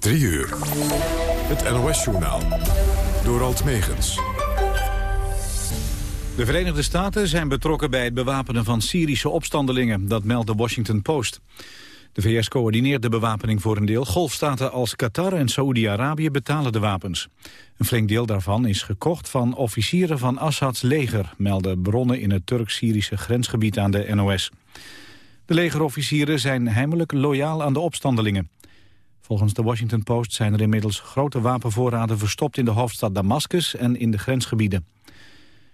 3 uur. Het NOS-journaal. Door Alt Megens. De Verenigde Staten zijn betrokken bij het bewapenen van Syrische opstandelingen. Dat meldt de Washington Post. De VS coördineert de bewapening voor een deel. Golfstaten als Qatar en Saoedi-Arabië betalen de wapens. Een flink deel daarvan is gekocht van officieren van Assads leger... melden bronnen in het Turk-Syrische grensgebied aan de NOS. De legerofficieren zijn heimelijk loyaal aan de opstandelingen. Volgens de Washington Post zijn er inmiddels grote wapenvoorraden verstopt in de hoofdstad Damascus en in de grensgebieden.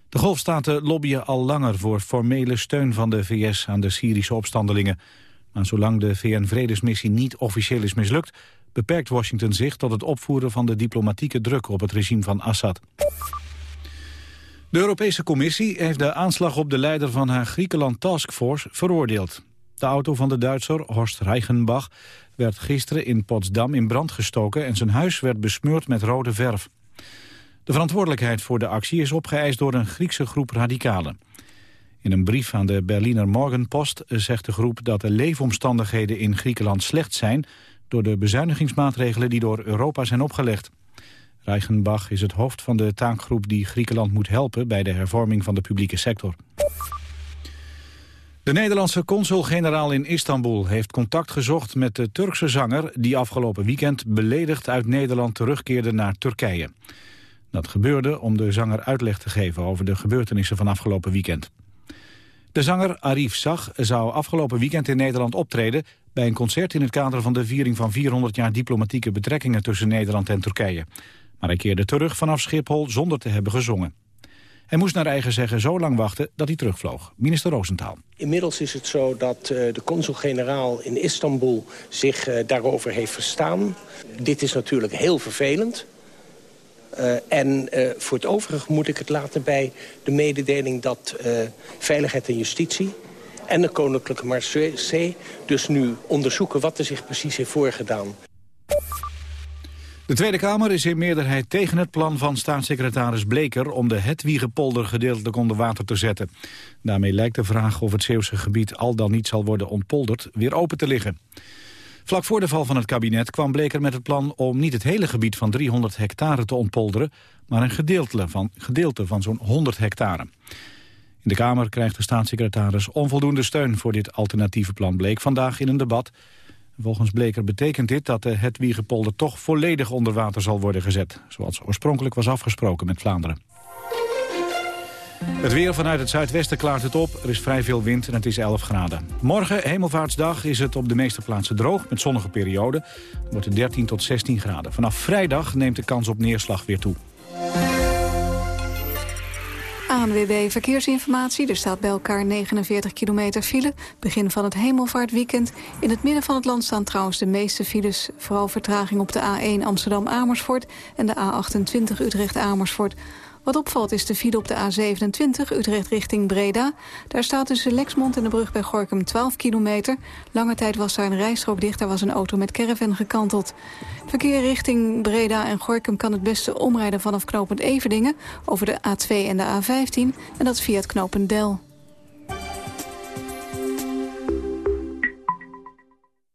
De golfstaten lobbyen al langer voor formele steun van de VS aan de Syrische opstandelingen. Maar zolang de VN-vredesmissie niet officieel is mislukt... beperkt Washington zich tot het opvoeren van de diplomatieke druk op het regime van Assad. De Europese Commissie heeft de aanslag op de leider van haar Griekenland Taskforce veroordeeld. De auto van de Duitser Horst Reichenbach werd gisteren in Potsdam in brand gestoken... en zijn huis werd besmeurd met rode verf. De verantwoordelijkheid voor de actie is opgeëist door een Griekse groep radicalen. In een brief aan de Berliner Morgenpost zegt de groep dat de leefomstandigheden in Griekenland slecht zijn door de bezuinigingsmaatregelen die door Europa zijn opgelegd. Reichenbach is het hoofd van de taakgroep die Griekenland moet helpen bij de hervorming van de publieke sector. De Nederlandse consul-generaal in Istanbul heeft contact gezocht met de Turkse zanger die afgelopen weekend beledigd uit Nederland terugkeerde naar Turkije. Dat gebeurde om de zanger uitleg te geven over de gebeurtenissen van afgelopen weekend. De zanger Arif Zag zou afgelopen weekend in Nederland optreden... bij een concert in het kader van de viering van 400 jaar diplomatieke betrekkingen tussen Nederland en Turkije. Maar hij keerde terug vanaf Schiphol zonder te hebben gezongen. Hij moest naar eigen zeggen zo lang wachten dat hij terugvloog. Minister Roosentaal. Inmiddels is het zo dat uh, de consul-generaal in Istanbul zich uh, daarover heeft verstaan. Dit is natuurlijk heel vervelend. Uh, en voor het overige moet ik het laten bij de mededeling dat Veiligheid en Justitie en de Koninklijke Marseille dus nu onderzoeken wat er zich precies heeft voorgedaan. De Tweede Kamer is in meerderheid tegen het plan van staatssecretaris Bleker om de Hetwiegepolder gedeeltelijk onder water te zetten. Daarmee lijkt de vraag of het Zeeuwse gebied al dan niet zal worden ontpolderd weer open te liggen. Vlak voor de val van het kabinet kwam Bleker met het plan om niet het hele gebied van 300 hectare te ontpolderen, maar een gedeelte van, gedeelte van zo'n 100 hectare. In de Kamer krijgt de staatssecretaris onvoldoende steun voor dit alternatieve plan, bleek vandaag in een debat. Volgens Bleker betekent dit dat de Hetwiegepolder toch volledig onder water zal worden gezet, zoals oorspronkelijk was afgesproken met Vlaanderen. Het weer vanuit het zuidwesten klaart het op. Er is vrij veel wind en het is 11 graden. Morgen, hemelvaartsdag, is het op de meeste plaatsen droog... met zonnige perioden. Het wordt 13 tot 16 graden. Vanaf vrijdag neemt de kans op neerslag weer toe. ANWB Verkeersinformatie. Er staat bij elkaar 49 kilometer file. Begin van het hemelvaartweekend. In het midden van het land staan trouwens de meeste files. Vooral vertraging op de A1 Amsterdam-Amersfoort... en de A28 Utrecht-Amersfoort... Wat opvalt is de file op de A27 Utrecht richting Breda. Daar staat tussen Lexmond en de brug bij Gorkum 12 kilometer. Lange tijd was daar een rijstrook dicht. Daar was een auto met caravan gekanteld. Verkeer richting Breda en Gorkum kan het beste omrijden vanaf knooppunt Everdingen... over de A2 en de A15 en dat via het knooppunt Del.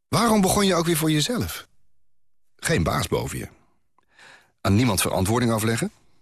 Waarom begon je ook weer voor jezelf? Geen baas boven je. Aan niemand verantwoording afleggen?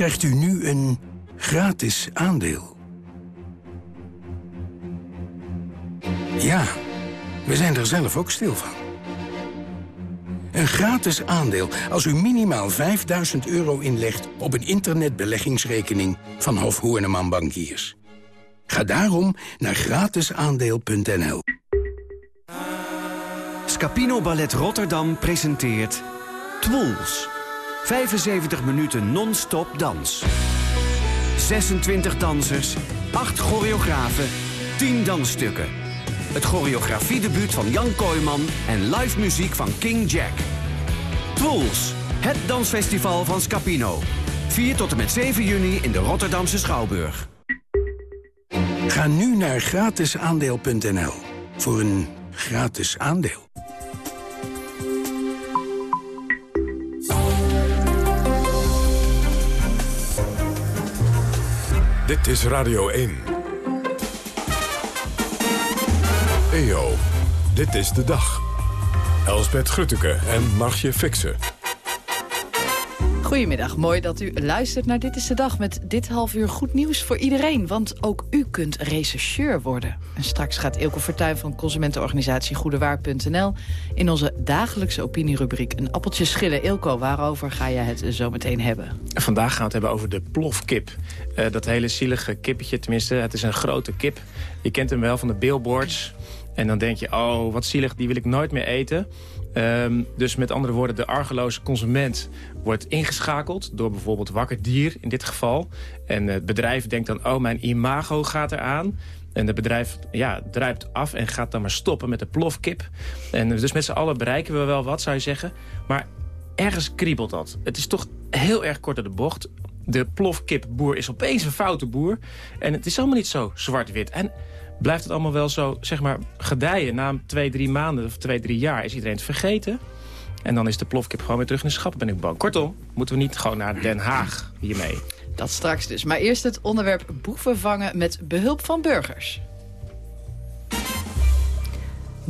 krijgt u nu een gratis aandeel. Ja, we zijn er zelf ook stil van. Een gratis aandeel als u minimaal 5000 euro inlegt op een internetbeleggingsrekening van Hof Horneman Bankiers. Ga daarom naar gratisaandeel.nl. Scapino Ballet Rotterdam presenteert Twools. 75 minuten non-stop dans. 26 dansers, 8 choreografen, 10 dansstukken. Het choreografiedebuut van Jan Kooijman en live muziek van King Jack. Twools, het dansfestival van Scapino. 4 tot en met 7 juni in de Rotterdamse Schouwburg. Ga nu naar gratisaandeel.nl voor een gratis aandeel. Dit is Radio 1. EO, dit is de dag. Elsbet Grutteke en Margje Fixen. Goedemiddag, mooi dat u luistert naar Dit is de Dag... met dit half uur goed nieuws voor iedereen, want ook u kunt rechercheur worden. En straks gaat Ilko Fortuyn van consumentenorganisatie Goedewaar.nl... in onze dagelijkse opinierubriek een appeltje schillen. Ilko, waarover ga je het zo meteen hebben? Vandaag gaan we het hebben over de plofkip. Uh, dat hele zielige kippetje, tenminste, het is een grote kip. Je kent hem wel van de billboards... En dan denk je, oh, wat zielig, die wil ik nooit meer eten. Um, dus met andere woorden, de argeloze consument wordt ingeschakeld... door bijvoorbeeld Wakker Dier in dit geval. En het bedrijf denkt dan, oh, mijn imago gaat eraan. En het bedrijf ja, druipt af en gaat dan maar stoppen met de plofkip. En dus met z'n allen bereiken we wel wat, zou je zeggen. Maar ergens kriebelt dat. Het is toch heel erg kort door de bocht. De plofkipboer is opeens een foute boer. En het is allemaal niet zo zwart-wit. En blijft het allemaal wel zo, zeg maar, gedijen. Na twee, drie maanden of twee, drie jaar is iedereen het vergeten. En dan is de plofkip gewoon weer terug in de schappen, ben ik bang. Kortom, moeten we niet gewoon naar Den Haag hiermee. Dat straks dus. Maar eerst het onderwerp boeven vangen met behulp van burgers.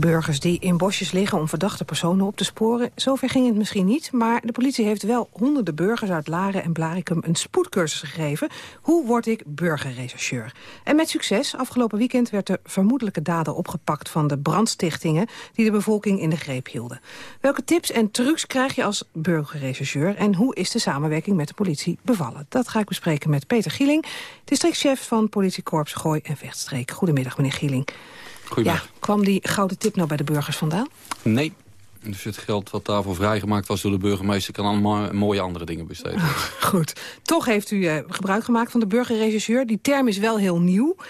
Burgers die in bosjes liggen om verdachte personen op te sporen. Zover ging het misschien niet, maar de politie heeft wel honderden burgers uit Laren en Blarikum een spoedcursus gegeven. Hoe word ik burgerrechercheur? En met succes. Afgelopen weekend werd de vermoedelijke dader opgepakt van de brandstichtingen die de bevolking in de greep hielden. Welke tips en trucs krijg je als burgerrechercheur en hoe is de samenwerking met de politie bevallen? Dat ga ik bespreken met Peter Gieling, districtchef van politiekorps Gooi en Vechtstreek. Goedemiddag meneer Gieling. Ja, kwam die gouden tip nou bij de burgers vandaan? Nee. Dus het geld wat daarvoor vrijgemaakt was door de burgemeester... kan allemaal mooie andere dingen besteden. Goed. Toch heeft u uh, gebruik gemaakt van de burgerregisseur. Die term is wel heel nieuw. Uh,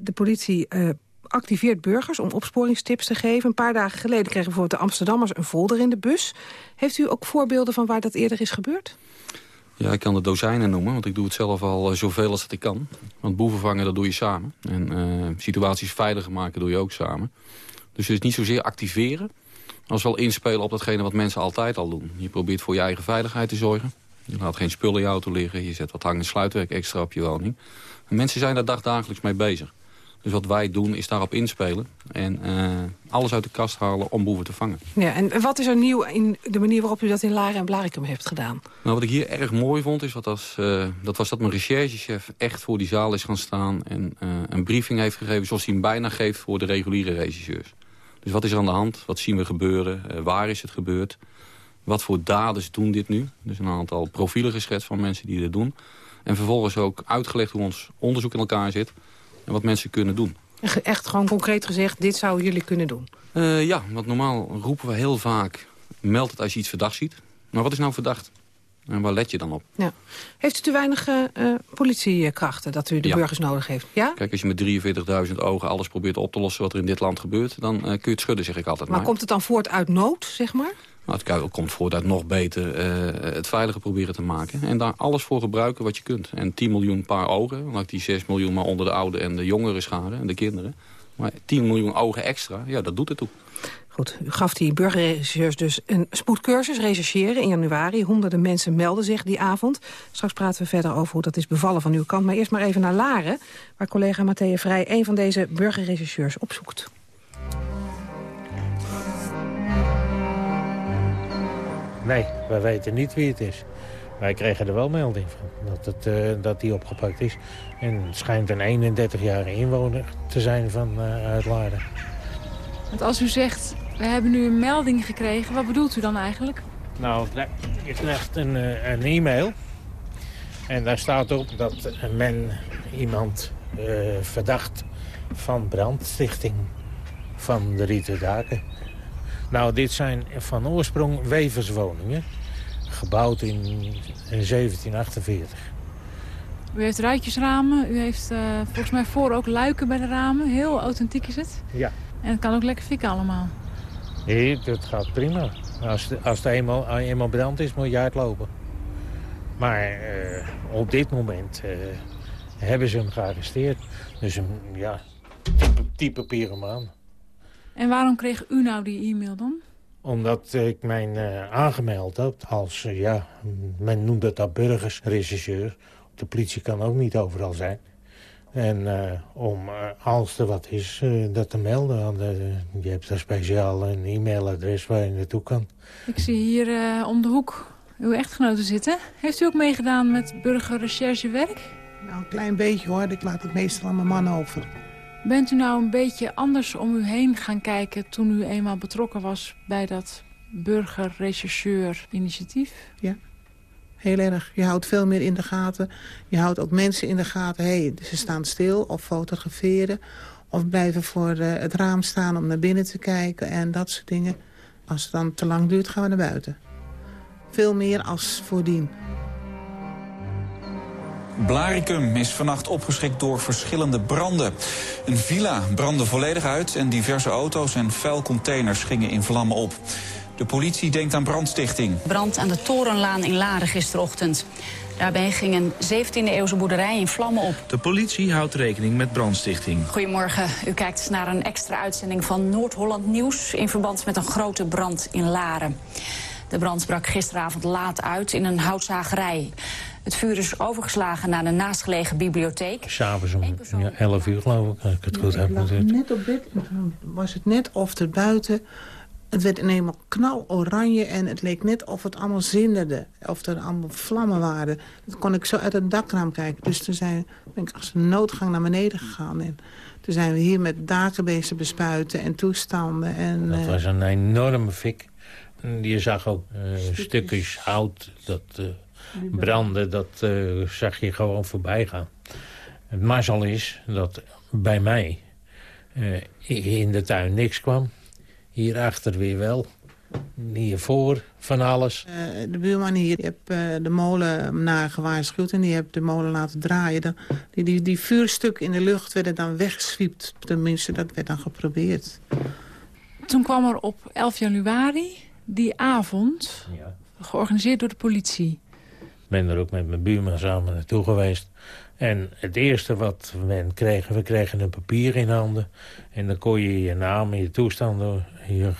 de politie uh, activeert burgers om opsporingstips te geven. Een paar dagen geleden kregen bijvoorbeeld de Amsterdammers een folder in de bus. Heeft u ook voorbeelden van waar dat eerder is gebeurd? Ja, ik kan de dozijnen noemen, want ik doe het zelf al zoveel als dat ik kan. Want boeven vangen, dat doe je samen. En uh, situaties veiliger maken doe je ook samen. Dus het is niet zozeer activeren, als wel inspelen op datgene wat mensen altijd al doen. Je probeert voor je eigen veiligheid te zorgen. Je laat geen spullen in je auto liggen. Je zet wat hang- en sluitwerk extra op je woning. En mensen zijn daar dagdagelijks mee bezig. Dus wat wij doen is daarop inspelen en uh, alles uit de kast halen om boeven te vangen. Ja, en wat is er nieuw in de manier waarop u dat in Laren en Blarikum heeft gedaan? Nou, wat ik hier erg mooi vond, is wat als, uh, dat was dat mijn recherchechef echt voor die zaal is gaan staan... en uh, een briefing heeft gegeven zoals hij hem bijna geeft voor de reguliere regisseurs. Dus wat is er aan de hand? Wat zien we gebeuren? waar is het gebeurd? Wat voor daders doen dit nu? Dus een aantal profielen geschetst van mensen die dit doen. En vervolgens ook uitgelegd hoe ons onderzoek in elkaar zit en wat mensen kunnen doen. Echt gewoon concreet gezegd, dit zouden jullie kunnen doen? Uh, ja, want normaal roepen we heel vaak... meld het als je iets verdacht ziet. Maar wat is nou verdacht? En waar let je dan op? Ja. Heeft u te weinig uh, politiekrachten dat u de ja. burgers nodig heeft? Ja? Kijk, als je met 43.000 ogen alles probeert op te lossen... wat er in dit land gebeurt, dan uh, kun je het schudden, zeg ik altijd maar. Maar komt het dan voort uit nood, zeg maar? Nou, het komt voort uit nog beter uh, het veiliger proberen te maken. En daar alles voor gebruiken wat je kunt. En 10 miljoen paar ogen, laat die 6 miljoen maar onder de oude en de jongeren scharen en de kinderen. Maar 10 miljoen ogen extra, ja, dat doet het toe. Goed, u gaf die burgerregisseurs dus een spoedcursus, rechercheren in januari. Honderden mensen melden zich die avond. Straks praten we verder over hoe dat is bevallen van uw kant. Maar eerst maar even naar Laren, waar collega Matthea Vrij... een van deze burgerregisseurs opzoekt. Nee, wij weten niet wie het is. Wij kregen er wel melding van, dat, het, uh, dat die opgepakt is. En het schijnt een 31-jarige inwoner te zijn van uh, Uitlaarden. Want als u zegt, we hebben nu een melding gekregen, wat bedoelt u dan eigenlijk? Nou, je krijgt een, uh, een e-mail. En daar staat op dat men iemand verdacht van brandstichting van de Rieten Daken. Nou, dit zijn van oorsprong weverswoningen. Gebouwd in, in 1748. U heeft ruitjesramen. U heeft uh, volgens mij voor ook luiken bij de ramen. Heel authentiek is het. Ja. En het kan ook lekker fikken allemaal. Nee, dat gaat prima. Als, als het eenmaal, eenmaal brand is, moet je uitlopen. Maar uh, op dit moment uh, hebben ze hem gearresteerd. Dus een ja, type, type pyromaan. En waarom kreeg u nou die e-mail dan? Omdat ik mij uh, aangemeld heb als, uh, ja, men noemt het dat burgersregisseur. De politie kan ook niet overal zijn. En uh, om, als er wat is, dat te melden. De, je hebt daar speciaal een e-mailadres waar je naartoe kan. Ik zie hier om de hoek uw echtgenote zitten. Heeft u ook meegedaan met burgerrecherchewerk? Nou, een klein beetje hoor. Ik laat het meestal aan mijn man over. Bent u nou een beetje anders om u heen gaan kijken... toen u eenmaal betrokken was bij dat burgerrechercheur-initiatief? Ja, heel erg. Je houdt veel meer in de gaten. Je houdt ook mensen in de gaten. Hey, ze staan stil of fotograferen. Of blijven voor uh, het raam staan om naar binnen te kijken en dat soort dingen. Als het dan te lang duurt, gaan we naar buiten. Veel meer als voordien. Blaricum is vannacht opgeschrikt door verschillende branden. Een villa brandde volledig uit en diverse auto's en vuilcontainers gingen in vlammen op. De politie denkt aan brandstichting. Brand aan de Torenlaan in Laren gisterochtend. Daarbij ging een 17e-eeuwse boerderij in vlammen op. De politie houdt rekening met brandstichting. Goedemorgen. U kijkt naar een extra uitzending van Noord-Holland Nieuws... in verband met een grote brand in Laren. De brand brak gisteravond laat uit in een houtzagerij. Het vuur is overgeslagen naar de naastgelegen bibliotheek. S'avonds om ja, 11 uur geloof ik, als ik het goed ja, heb. net op bed was het net of er buiten... Het werd eenmaal knaloranje en het leek net of het allemaal zinderde. Of er allemaal vlammen waren. Dat kon ik zo uit het dakraam kijken. Dus toen zijn, ben ik als een noodgang naar beneden gegaan. En toen zijn we hier met dakenbeesten bespuiten en toestanden. En, dat was een enorme fik. Je zag ook uh, stukjes hout dat uh, brandde. Dat uh, zag je gewoon voorbij gaan. Het mazzel is dat bij mij in de tuin niks kwam. Hierachter weer wel. Hiervoor van alles. Uh, de buurman hier die heeft uh, de molen naar gewaarschuwd... en die heeft de molen laten draaien. Die, die, die vuurstukken in de lucht werden dan weggeswiept. Tenminste, dat werd dan geprobeerd. Toen kwam er op 11 januari, die avond... Ja. georganiseerd door de politie. Ben er ook met mijn buurman samen naartoe geweest. En het eerste wat men kreeg, we kregen een papier in handen. En dan kon je je naam en je toestanden hier,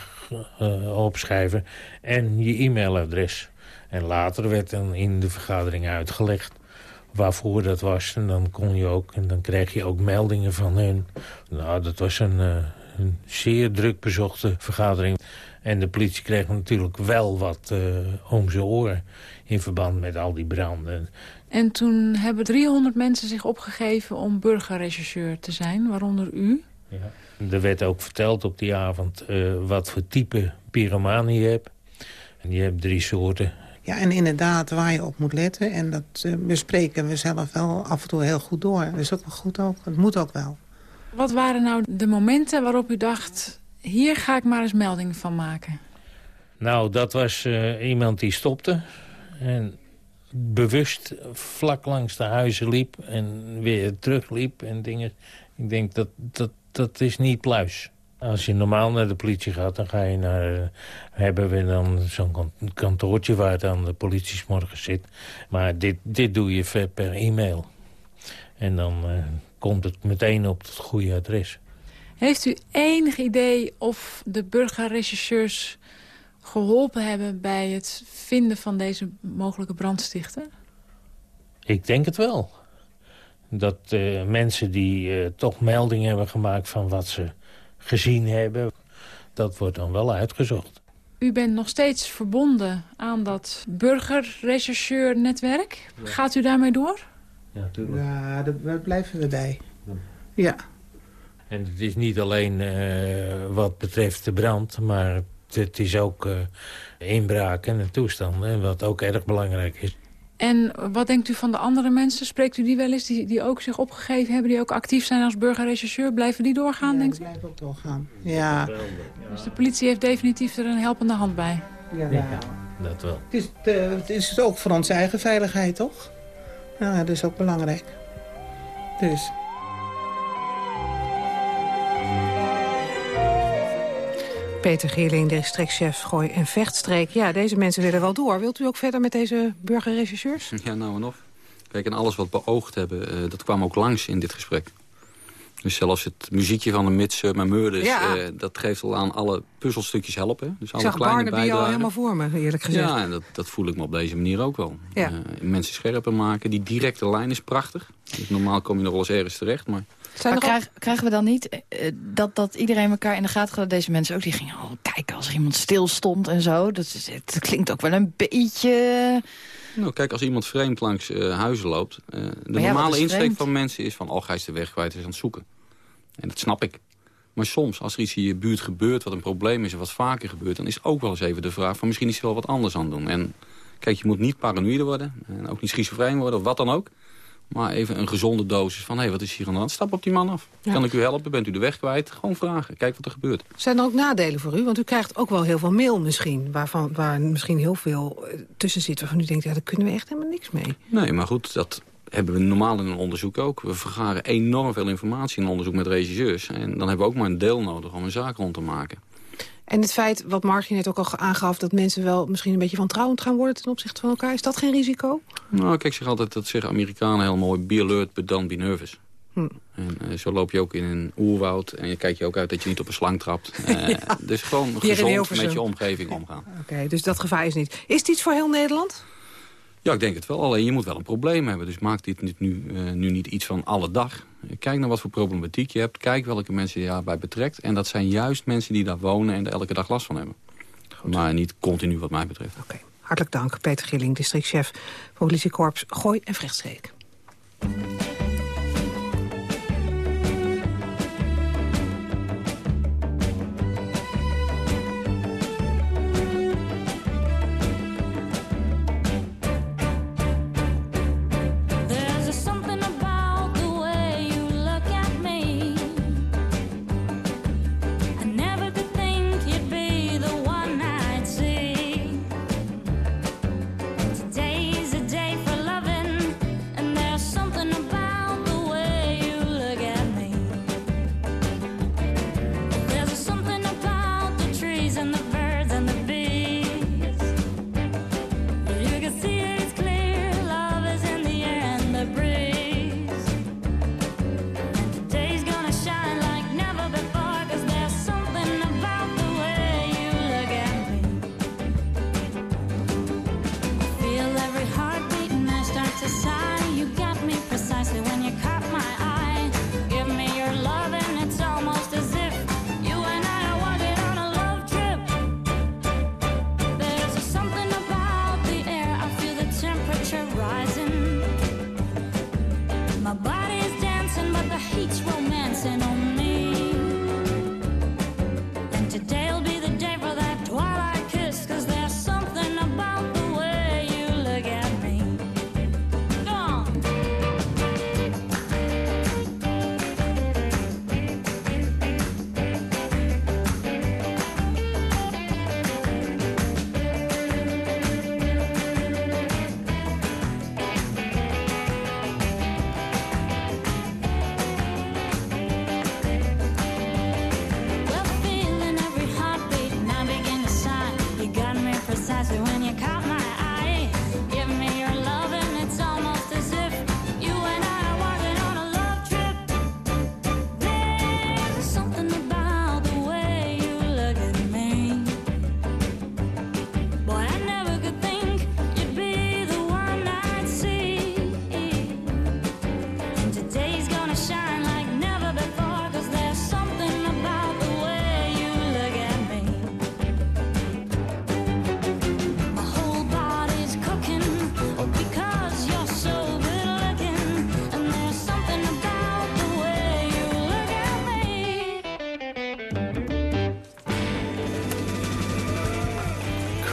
uh, opschrijven. En je e-mailadres. En later werd dan in de vergadering uitgelegd waarvoor dat was. En dan kon je ook, en dan kreeg je ook meldingen van hen. Nou, dat was een, uh, een zeer druk bezochte vergadering. En de politie kreeg natuurlijk wel wat uh, om zijn oren in verband met al die branden. En toen hebben 300 mensen zich opgegeven om burgerrechercheur te zijn, waaronder u. Ja. Er werd ook verteld op die avond uh, wat voor type pyromaan je hebt. En je hebt drie soorten. Ja, en inderdaad waar je op moet letten. En dat uh, bespreken we zelf wel af en toe heel goed door. Dat is ook wel goed ook. Het moet ook wel. Wat waren nou de momenten waarop u dacht... hier ga ik maar eens melding van maken? Nou, dat was uh, iemand die stopte. En bewust vlak langs de huizen liep en weer terugliep en dingen. Ik denk, dat, dat, dat is niet pluis. Als je normaal naar de politie gaat, dan ga je naar... hebben we dan zo'n kantoortje waar dan de politie morgen zit. Maar dit, dit doe je per e-mail. En dan uh, komt het meteen op het goede adres. Heeft u enig idee of de burgerrechercheurs geholpen hebben bij het vinden van deze mogelijke brandstichter? Ik denk het wel. Dat uh, mensen die uh, toch melding hebben gemaakt van wat ze gezien hebben... dat wordt dan wel uitgezocht. U bent nog steeds verbonden aan dat burgerrechercheur-netwerk. Gaat u daarmee door? Ja, natuurlijk. Ja, daar blijven we bij. Ja. En het is niet alleen eh, wat betreft de brand, maar het is ook uh, inbraken en toestanden, wat ook erg belangrijk is. En wat denkt u van de andere mensen? Spreekt u die wel eens, die, die ook zich opgegeven hebben... die ook actief zijn als burgerrechercheur? Blijven die doorgaan, ja, denkt u? blijven ook doorgaan, ja. Dus de politie heeft definitief er een helpende hand bij? Ja, ja dat wel. Het is, de, het is ook voor onze eigen veiligheid, toch? Ja, dat is ook belangrijk. Dus... Peter Geerling, districtchef Gooi en Vechtstreek. Ja, deze mensen willen wel door. Wilt u ook verder met deze burgerrechercheurs? Ja, nou en of. Kijk, en alles wat we beoogd hebben, uh, dat kwam ook langs in dit gesprek. Dus zelfs het muziekje van de Midsummer Murders, ja. uh, dat geeft al aan alle puzzelstukjes helpen. Dus alle Ik zag kleine Barnaby al helemaal voor me, eerlijk gezegd. Ja, en dat, dat voel ik me op deze manier ook wel. Ja. Uh, mensen scherper maken. Die directe lijn is prachtig. Dus normaal kom je nog wel eens ergens terecht, maar... Maar krijg, krijgen we dan niet uh, dat, dat iedereen elkaar in de gaten gaat? Deze mensen ook, die gingen al kijken als er iemand stil stond en zo. Dat, is, klinkt ook wel een beetje... Nou, kijk, als iemand vreemd langs uh, huizen loopt... Uh, de ja, normale insteek van mensen is van... oh, ga je de weg kwijt, is aan het zoeken. En dat snap ik. Maar soms, als er iets in je buurt gebeurt wat een probleem is... en wat vaker gebeurt, dan is ook wel eens even de vraag... van misschien is er wel wat anders aan doen. En kijk, je moet niet paranoïde worden... en ook niet schizofreen worden, of wat dan ook... Maar even een gezonde dosis van, hé, hey, wat is hier aan de hand? Stap op die man af. Ja. Kan ik u helpen? Bent u de weg kwijt? Gewoon vragen. Kijk wat er gebeurt. Zijn er ook nadelen voor u? Want u krijgt ook wel heel veel mail misschien... Waarvan, waar misschien heel veel eh, tussen zit waarvan u denkt... ja, daar kunnen we echt helemaal niks mee. Nee, maar goed, dat hebben we normaal in een onderzoek ook. We vergaren enorm veel informatie in een onderzoek met regisseurs. En dan hebben we ook maar een deel nodig om een zaak rond te maken. En het feit, wat Margie net ook al aangaf... dat mensen wel misschien een beetje wantrouwend gaan worden ten opzichte van elkaar... is dat geen risico? Nou, kijk, ik zeg altijd, dat zeggen Amerikanen heel mooi... be alert, but don't be nervous. Hm. En uh, zo loop je ook in een oerwoud en je kijkt je ook uit dat je niet op een slang trapt. Uh, ja. Dus gewoon Hier gezond met je omgeving omgaan. Oké, okay, dus dat gevaar is niet. Is het iets voor heel Nederland? Ja, ik denk het wel. Alleen je moet wel een probleem hebben. Dus maak dit nu, uh, nu niet iets van alle dag. Kijk naar wat voor problematiek je hebt. Kijk welke mensen je daarbij betrekt. En dat zijn juist mensen die daar wonen en er elke dag last van hebben. Goed. Maar niet continu wat mij betreft. Oké, okay. hartelijk dank. Peter Gilling, districtchef politiekorps Gooi en Vrechtsstreek.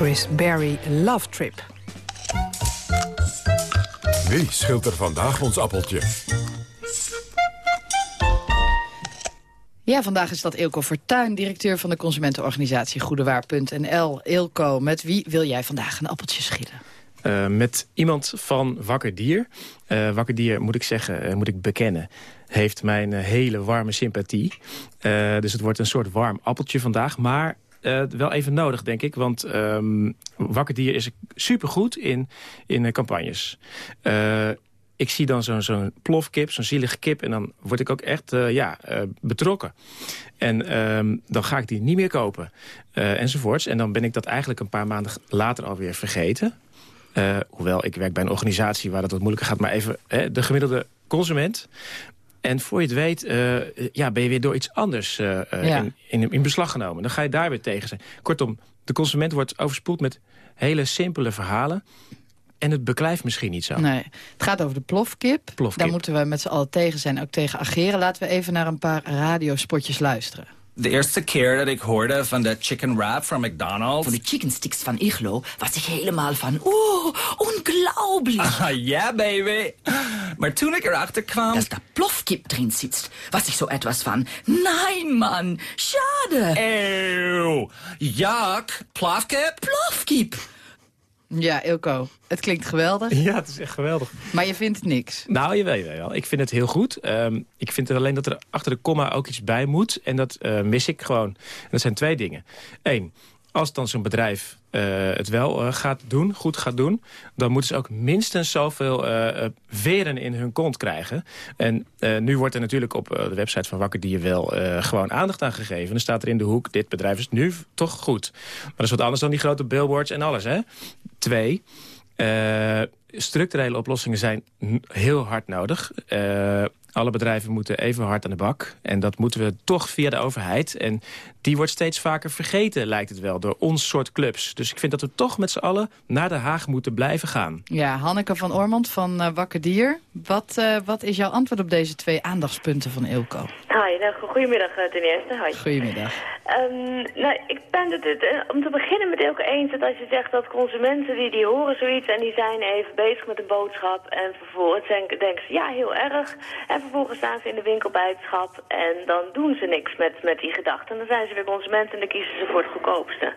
Chris Berry, Love Trip. Wie schilt er vandaag ons appeltje? Ja, vandaag is dat Ilko Fortuyn, directeur van de consumentenorganisatie Goedewaar.nl. Ilko, met wie wil jij vandaag een appeltje schillen? Uh, met iemand van Wakker Dier. Uh, Wakker Dier, moet ik zeggen, uh, moet ik bekennen, heeft mijn hele warme sympathie. dus het wordt een soort warm appeltje vandaag. Maar wel even nodig, denk ik. Want um, Wakker Dier is supergoed in, in campagnes ik zie dan zo'n zo'n plofkip, zo'n zielige kip... en dan word ik ook echt ja, betrokken. En um, dan ga ik die niet meer kopen, enzovoorts. En dan ben ik dat eigenlijk een paar maanden later alweer vergeten. hoewel, ik werk bij een organisatie waar dat wat moeilijker gaat... maar even de gemiddelde consument... En voor je het weet, ja, ben je weer door iets anders ja. in, in, in beslag genomen. Dan ga je daar weer tegen zijn. Kortom, de consument wordt overspoeld met hele simpele verhalen en het beklijft misschien niet zo. Nee, het gaat over de plofkip. plofkip. Daar moeten we met z'n allen tegen zijn, ook tegen ageren. Laten we even naar een paar radiospotjes luisteren. De eerste keer dat ik hoorde van de chicken wrap van McDonald's... Van de chicken sticks van Iglo was ik helemaal van... Oh, ongelooflijk. Ah, yeah, baby. Maar toen ik erachter kwam... Dat de plofkip drin zit, was ik zo etwas van... Nee, man, schade. Eeuw. Jak, plofkip? Plofkip. Ja, Ilko, het klinkt geweldig. Ja, het is echt geweldig. Maar je vindt het niks? Nou, je weet wel. Ik vind het heel goed. Um, ik vind er alleen dat er achter de komma ook iets bij moet. En dat uh, mis ik gewoon. En dat zijn twee dingen. Eén, als dan zo'n bedrijf uh, het wel uh, gaat doen, goed gaat doen... dan moeten ze ook minstens zoveel uh, veren in hun kont krijgen. En nu wordt er natuurlijk op de website van Wakker die wel gewoon aandacht aan gegeven. Dan staat er in de hoek, dit bedrijf is nu toch goed. Maar dat is wat anders dan die grote billboards en alles, hè? Twee, structurele oplossingen zijn heel hard nodig. Alle bedrijven moeten even hard aan de bak. En dat moeten we toch via de overheid. En die wordt steeds vaker vergeten, lijkt het wel, door ons soort clubs. Dus ik vind dat we toch met z'n allen naar Den Haag moeten blijven gaan. Ja, Hanneke van Ormond van uh, Wakker Dier. Wat, uh, wat is jouw antwoord op deze twee aandachtspunten van Ilko? Hoi, nou, goedemiddag uh, ten eerste. Hoi. Goedemiddag. Um, nou, ik ben het, het om te beginnen met Ilko eens dat als je zegt dat consumenten die, die horen zoiets en die zijn even bezig met een boodschap en vervolgens denken, denken ze ja, heel erg. En vervolgens staan ze in de winkel bij het schap en dan doen ze niks met, met die gedachten. En dan zijn ze weer consumenten en dan kiezen ze voor het goedkoopste.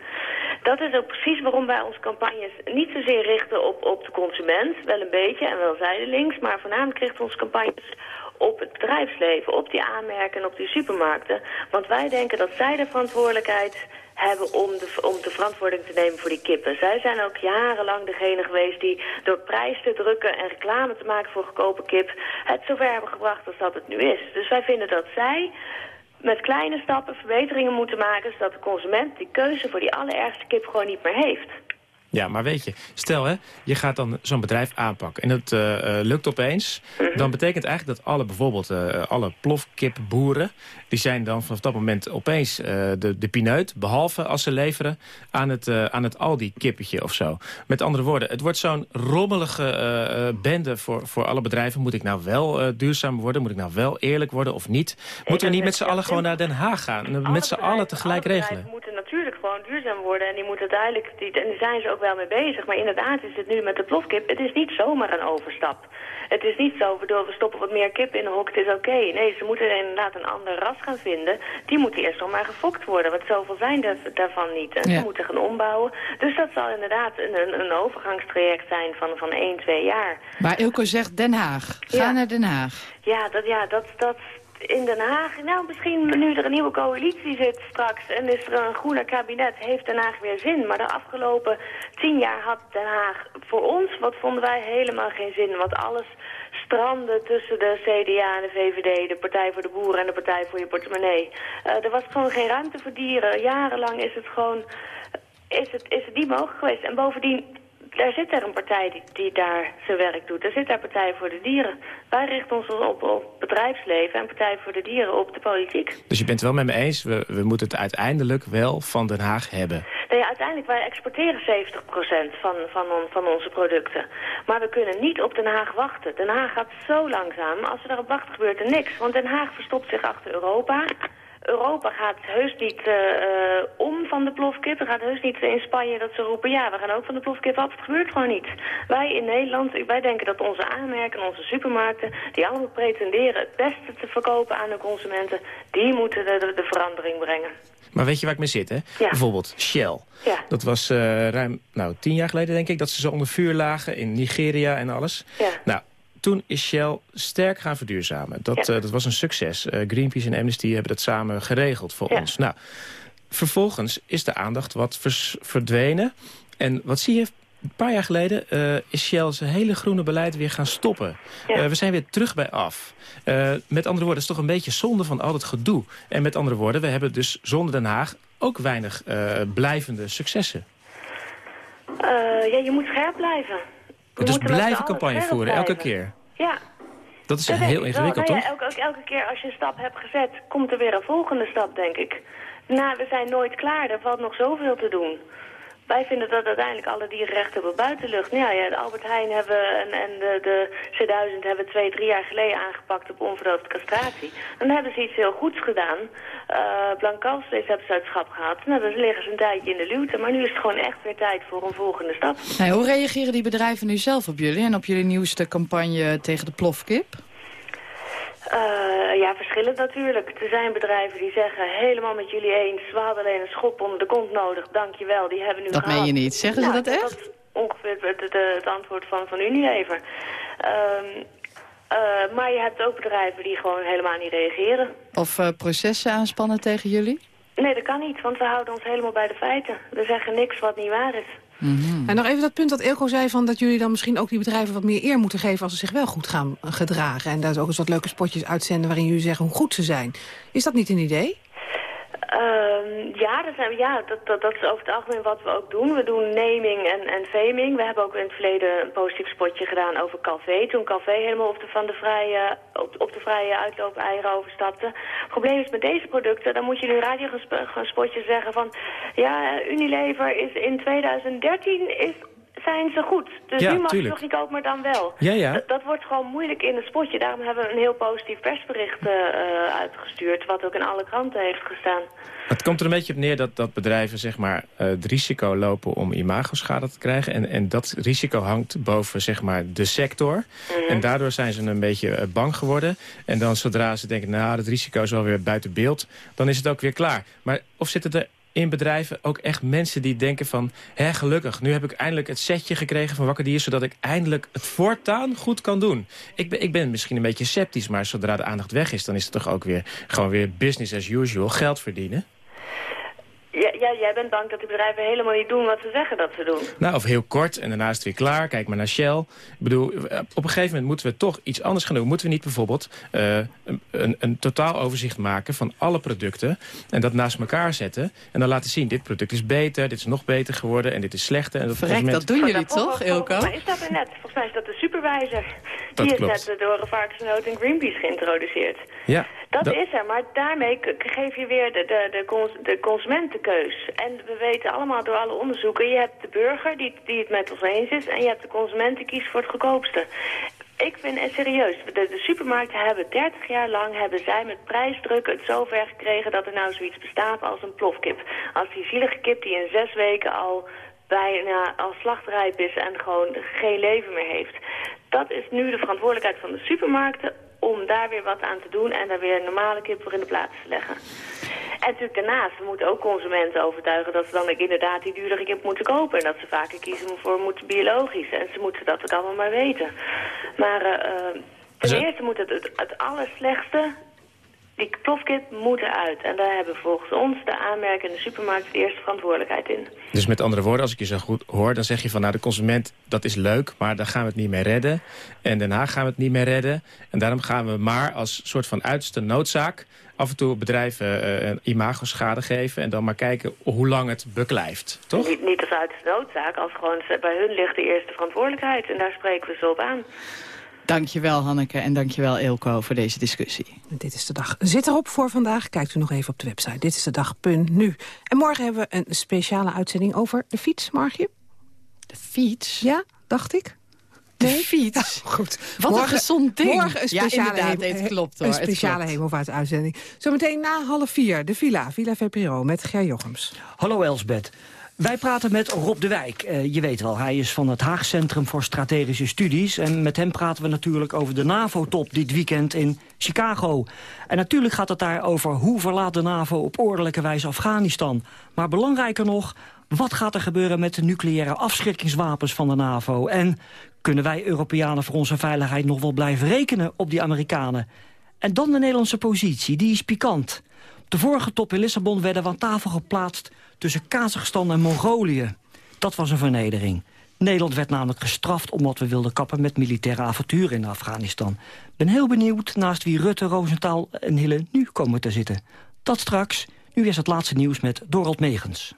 Dat is ook precies waarom wij onze campagnes niet zozeer richten op, op de consument, wel een beetje en wel zijdelings, maar voornamelijk richten onze campagnes op het bedrijfsleven, op die aanmerken en op die supermarkten. Want wij denken dat zij de verantwoordelijkheid hebben om de, om de verantwoording te nemen voor die kippen. Zij zijn ook jarenlang degene geweest die door prijs te drukken en reclame te maken voor goedkope kip het zover hebben gebracht als dat het nu is. Dus wij vinden dat zij met kleine stappen verbeteringen moeten maken... zodat de consument die keuze voor die allerergste kip gewoon niet meer heeft. Ja, maar weet je, stel hè, je gaat dan zo'n bedrijf aanpakken en het uh, lukt opeens. Mhm. Dan betekent eigenlijk dat alle bijvoorbeeld uh, alle plofkipboeren... die zijn dan vanaf dat moment opeens uh, de, de pineut. Behalve als ze leveren aan het, aan het Aldi-kippetje of zo. Met andere woorden, het wordt zo'n rommelige bende voor, voor alle bedrijven. Moet ik nou wel duurzaam worden? Moet ik nou wel eerlijk worden of niet? Moeten we niet met z'n allen gewoon naar Den Haag gaan? Met z'n allen tegelijk regelen? Gewoon duurzaam worden. En die moeten duidelijk, die, en daar zijn ze ook wel mee bezig. Maar inderdaad is het nu met de plofkip, het is niet zomaar een overstap. Het is niet zo, we stoppen wat meer kip in een hok, het is oké. Nee, ze moeten inderdaad een ander ras gaan vinden. Die moeten eerst nog maar gefokt worden, want zoveel zijn er daarvan niet. En ze moeten gaan ombouwen. Dus dat zal inderdaad een, een overgangstraject zijn van, van 1, 2 jaar. Maar Ilko zegt Den Haag. Ga naar Den Haag. Ja, dat, ja dat, dat, in Den Haag, nou misschien nu er een nieuwe coalitie zit straks en is er een groener kabinet, heeft Den Haag weer zin. Maar de afgelopen tien jaar had Den Haag voor ons, wat vonden wij, helemaal geen zin. Want alles strandde tussen de CDA en de VVD, de Partij voor de Boeren en de Partij voor je portemonnee. Uh, er was gewoon geen ruimte voor dieren. Jarenlang is het gewoon, is het, is het niet mogelijk geweest. En bovendien daar zit er een partij die, die, daar zijn werk doet. Er zit daar Partij voor de Dieren. Wij richten ons op, op bedrijfsleven en Partij voor de Dieren op de politiek. Dus je bent het wel met me eens, we, we moeten het uiteindelijk wel van Den Haag hebben. Nee, uiteindelijk, wij exporteren 70% van, van, on, van onze producten. Maar we kunnen niet op Den Haag wachten. Den Haag gaat zo langzaam. Als we daarop wachten gebeurt er niks. Want Den Haag verstopt zich achter Europa Europa gaat heus niet eh, eh, om van de plofkip. Er gaat heus niet in Spanje dat ze roepen... ja, we gaan ook van de plofkip af. Het gebeurt gewoon niet. Wij in Nederland, wij denken dat onze aanmerken, onze supermarkten... die allemaal pretenderen het beste te verkopen aan de consumenten... die moeten de, de, verandering brengen. Maar weet je waar ik mee zit, hè? Bijvoorbeeld Shell. Ja. Dat was uh, ruim nou, tien jaar geleden, denk ik... dat ze zo onder vuur lagen in Nigeria en alles. Ja. Nou, toen is Shell sterk gaan verduurzamen. Dat, eh, dat was een succes. Uh, Greenpeace en Amnesty hebben dat samen geregeld voor ons. Nou, vervolgens is de aandacht wat verdwenen. En wat zie je? Een paar jaar geleden uh, is Shell zijn hele groene beleid weer gaan stoppen. we zijn weer terug bij af. met andere woorden, het is toch een beetje zonde van al het gedoe. En met andere woorden, we hebben dus zonder Den Haag ook weinig blijvende successen. ja, je moet scherp blijven. Dus blijven campagne voeren, elke keer. Ja. Dat is heel ingewikkeld, toch? Ja, elke, elke keer als je een stap hebt gezet, komt er weer een volgende stap, denk ik. Nou, we zijn nooit klaar. Er valt nog zoveel te doen. Wij vinden dat uiteindelijk alle dierenrechten hebben buitenlucht. Nou ja, ja, de Albert Heijn hebben en, de, de C1000 hebben twee, drie jaar geleden aangepakt op onverdoofde castratie. En dan hebben ze iets heel goeds gedaan. Uh, Blanc-Calfvlees hebben ze uit het schap gehad. Nou, dan liggen ze een tijdje in de luwte. Maar nu is het gewoon echt weer tijd voor een volgende stap. Hoe reageren die bedrijven nu zelf op jullie en op jullie nieuwste campagne tegen de plofkip? Uh, ja, verschillend natuurlijk. Er zijn bedrijven die zeggen, helemaal met jullie eens... we hadden alleen een schop onder de kont nodig, dankjewel, die hebben nu Dat meen je niet. Zeggen ze dat echt? Dat is ongeveer het, het, het antwoord van, van Unilever. Um, uh, maar je hebt ook bedrijven die gewoon helemaal niet reageren. Of uh, processen aanspannen tegen jullie? Nee, dat kan niet, want we houden ons helemaal bij de feiten. We zeggen niks wat niet waar is. En nog even dat punt dat Elko zei... Van dat jullie dan misschien ook die bedrijven wat meer eer moeten geven... als ze zich wel goed gaan gedragen. En daar ook eens wat leuke spotjes uitzenden... waarin jullie zeggen hoe goed ze zijn. Is dat niet een idee? Uh, ja, dat, ja dat, dat, is over het algemeen wat we ook doen. We doen naming en, en faming. We hebben ook in het verleden een positief spotje gedaan over Calvé. Toen Calvé helemaal op de, van de vrije, op, op de vrije uitloop eieren overstapte. Het probleem is met deze producten, dan moet je nu radiospotje zeggen van... Ja, Unilever is in 2013 is zijn ze goed. Dus ja, nu mag tuurlijk. je nog niet kopen, maar dan wel. Ja, ja. Dat, dat, wordt gewoon moeilijk in het spotje. Daarom hebben we een heel positief persbericht uh, uitgestuurd... wat ook in alle kranten heeft gestaan. Het komt er een beetje op neer dat, dat bedrijven zeg maar, uh, het risico lopen om imagoschade te krijgen. En, en dat risico hangt boven zeg maar, de sector. Mm -hmm. En daardoor zijn ze een beetje bang geworden. En dan zodra ze denken, nou, het risico is wel weer buiten beeld... dan is het ook weer klaar. Maar of zitten er in bedrijven ook echt mensen die denken van... hè, gelukkig, nu heb ik eindelijk het setje gekregen van Wakker Dier... zodat ik eindelijk het voortaan goed kan doen. Ik ben, ik ben misschien een beetje sceptisch, maar zodra de aandacht weg is... dan is het toch ook weer gewoon weer business as usual, geld verdienen. Ja, ja, jij bent bang dat die bedrijven helemaal niet doen wat ze zeggen dat ze doen. Nou, of heel kort en daarna is het weer klaar. Kijk maar naar Shell. Ik bedoel, op een gegeven moment moeten we toch iets anders gaan doen. Moeten we niet bijvoorbeeld uh, een, een, een totaal overzicht maken van alle producten... en dat naast elkaar zetten en dan laten zien... dit product is beter, dit is nog beter geworden en dit is slechter. En dat, Verrek, moment... dat doen jullie toch, Ilko? Maar is dat er net? Volgens mij is dat de supervisor. Dat Die klopt. is net door Varkensnoot en Greenpeace geïntroduceerd. Ja. Dat, dat, is er, maar daarmee geef je weer de, de, de, cons de consumentenkeus. En we weten allemaal door alle onderzoeken... je hebt de burger die, die het met ons eens is... en je hebt de consument die kiest voor het goedkoopste. Ik vind het serieus. De, de, supermarkten hebben 30 jaar lang... hebben zij met prijsdruk het zover gekregen... dat er nou zoiets bestaat als een plofkip. Als die zielige kip die in zes weken al bijna al slachtrijp is... en gewoon geen leven meer heeft. Dat is nu de verantwoordelijkheid van de supermarkten om daar weer wat aan te doen en daar weer een normale kip voor in de plaats te leggen. En natuurlijk daarnaast, we moeten ook consumenten overtuigen dat ze dan ook inderdaad die duurdere kip moeten kopen. En dat ze vaker kiezen voor moeten biologisch. En ze moeten dat ook allemaal maar weten. Maar uh, ten eerste moet het, het, het allerslechtste, die plofkip moet eruit. En daar hebben volgens ons de aanmerken in de supermarkt de eerste verantwoordelijkheid in. Dus met andere woorden, als ik je zo goed hoor, dan zeg je van... nou, de consument, dat is leuk, maar daar gaan we het niet mee redden. En daarna gaan we het niet meer redden. En daarom gaan we maar als soort van uiterste noodzaak... af en toe bedrijven uh, een imagoschade geven... en dan maar kijken hoe lang het beklijft, toch? Niet, niet als uiterste noodzaak, als gewoon bij hun ligt de eerste verantwoordelijkheid. En daar spreken we ze op aan. Dankjewel Hanneke en dankjewel Eelco voor deze discussie. Dit is de dag. Zit erop voor vandaag. Kijkt u nog even op de website. Dit is de dag.nu. En morgen hebben we een speciale uitzending over de fiets, Margje. De fiets? Ja, dacht ik. De fiets? goed. Wat een gezond ding. Morgen een Ja, speciale, inderdaad, hemel- het klopt, hoor, een speciale klopt. hemelvaartsuitzending. Zometeen na half vier, de Villa, Villa VPRO met Ger Jochems. Hallo Elsbeth. Wij praten met Rob de Wijk. Eh, je weet wel, hij is van het Haag Centrum voor Strategische Studies. En met hem praten we natuurlijk over de NAVO-top dit weekend in Chicago. En natuurlijk gaat het daar over hoe verlaat de NAVO op ordelijke wijze Afghanistan. Maar belangrijker nog, wat gaat er gebeuren met de nucleaire afschrikkingswapens van de NAVO? En kunnen wij Europeanen voor onze veiligheid nog wel blijven rekenen op die Amerikanen? En dan de Nederlandse positie, die is pikant. De vorige top in Lissabon werden we aan tafel geplaatst tussen Kazachstan en Mongolië. Dat was een vernedering. Nederland werd namelijk gestraft omdat we wilden kappen met militaire avonturen in Afghanistan. ben heel benieuwd naast wie Rutte, Roosentaal en Hille nu komen te zitten. Dat straks. Nu is het laatste nieuws met Dorald Megens.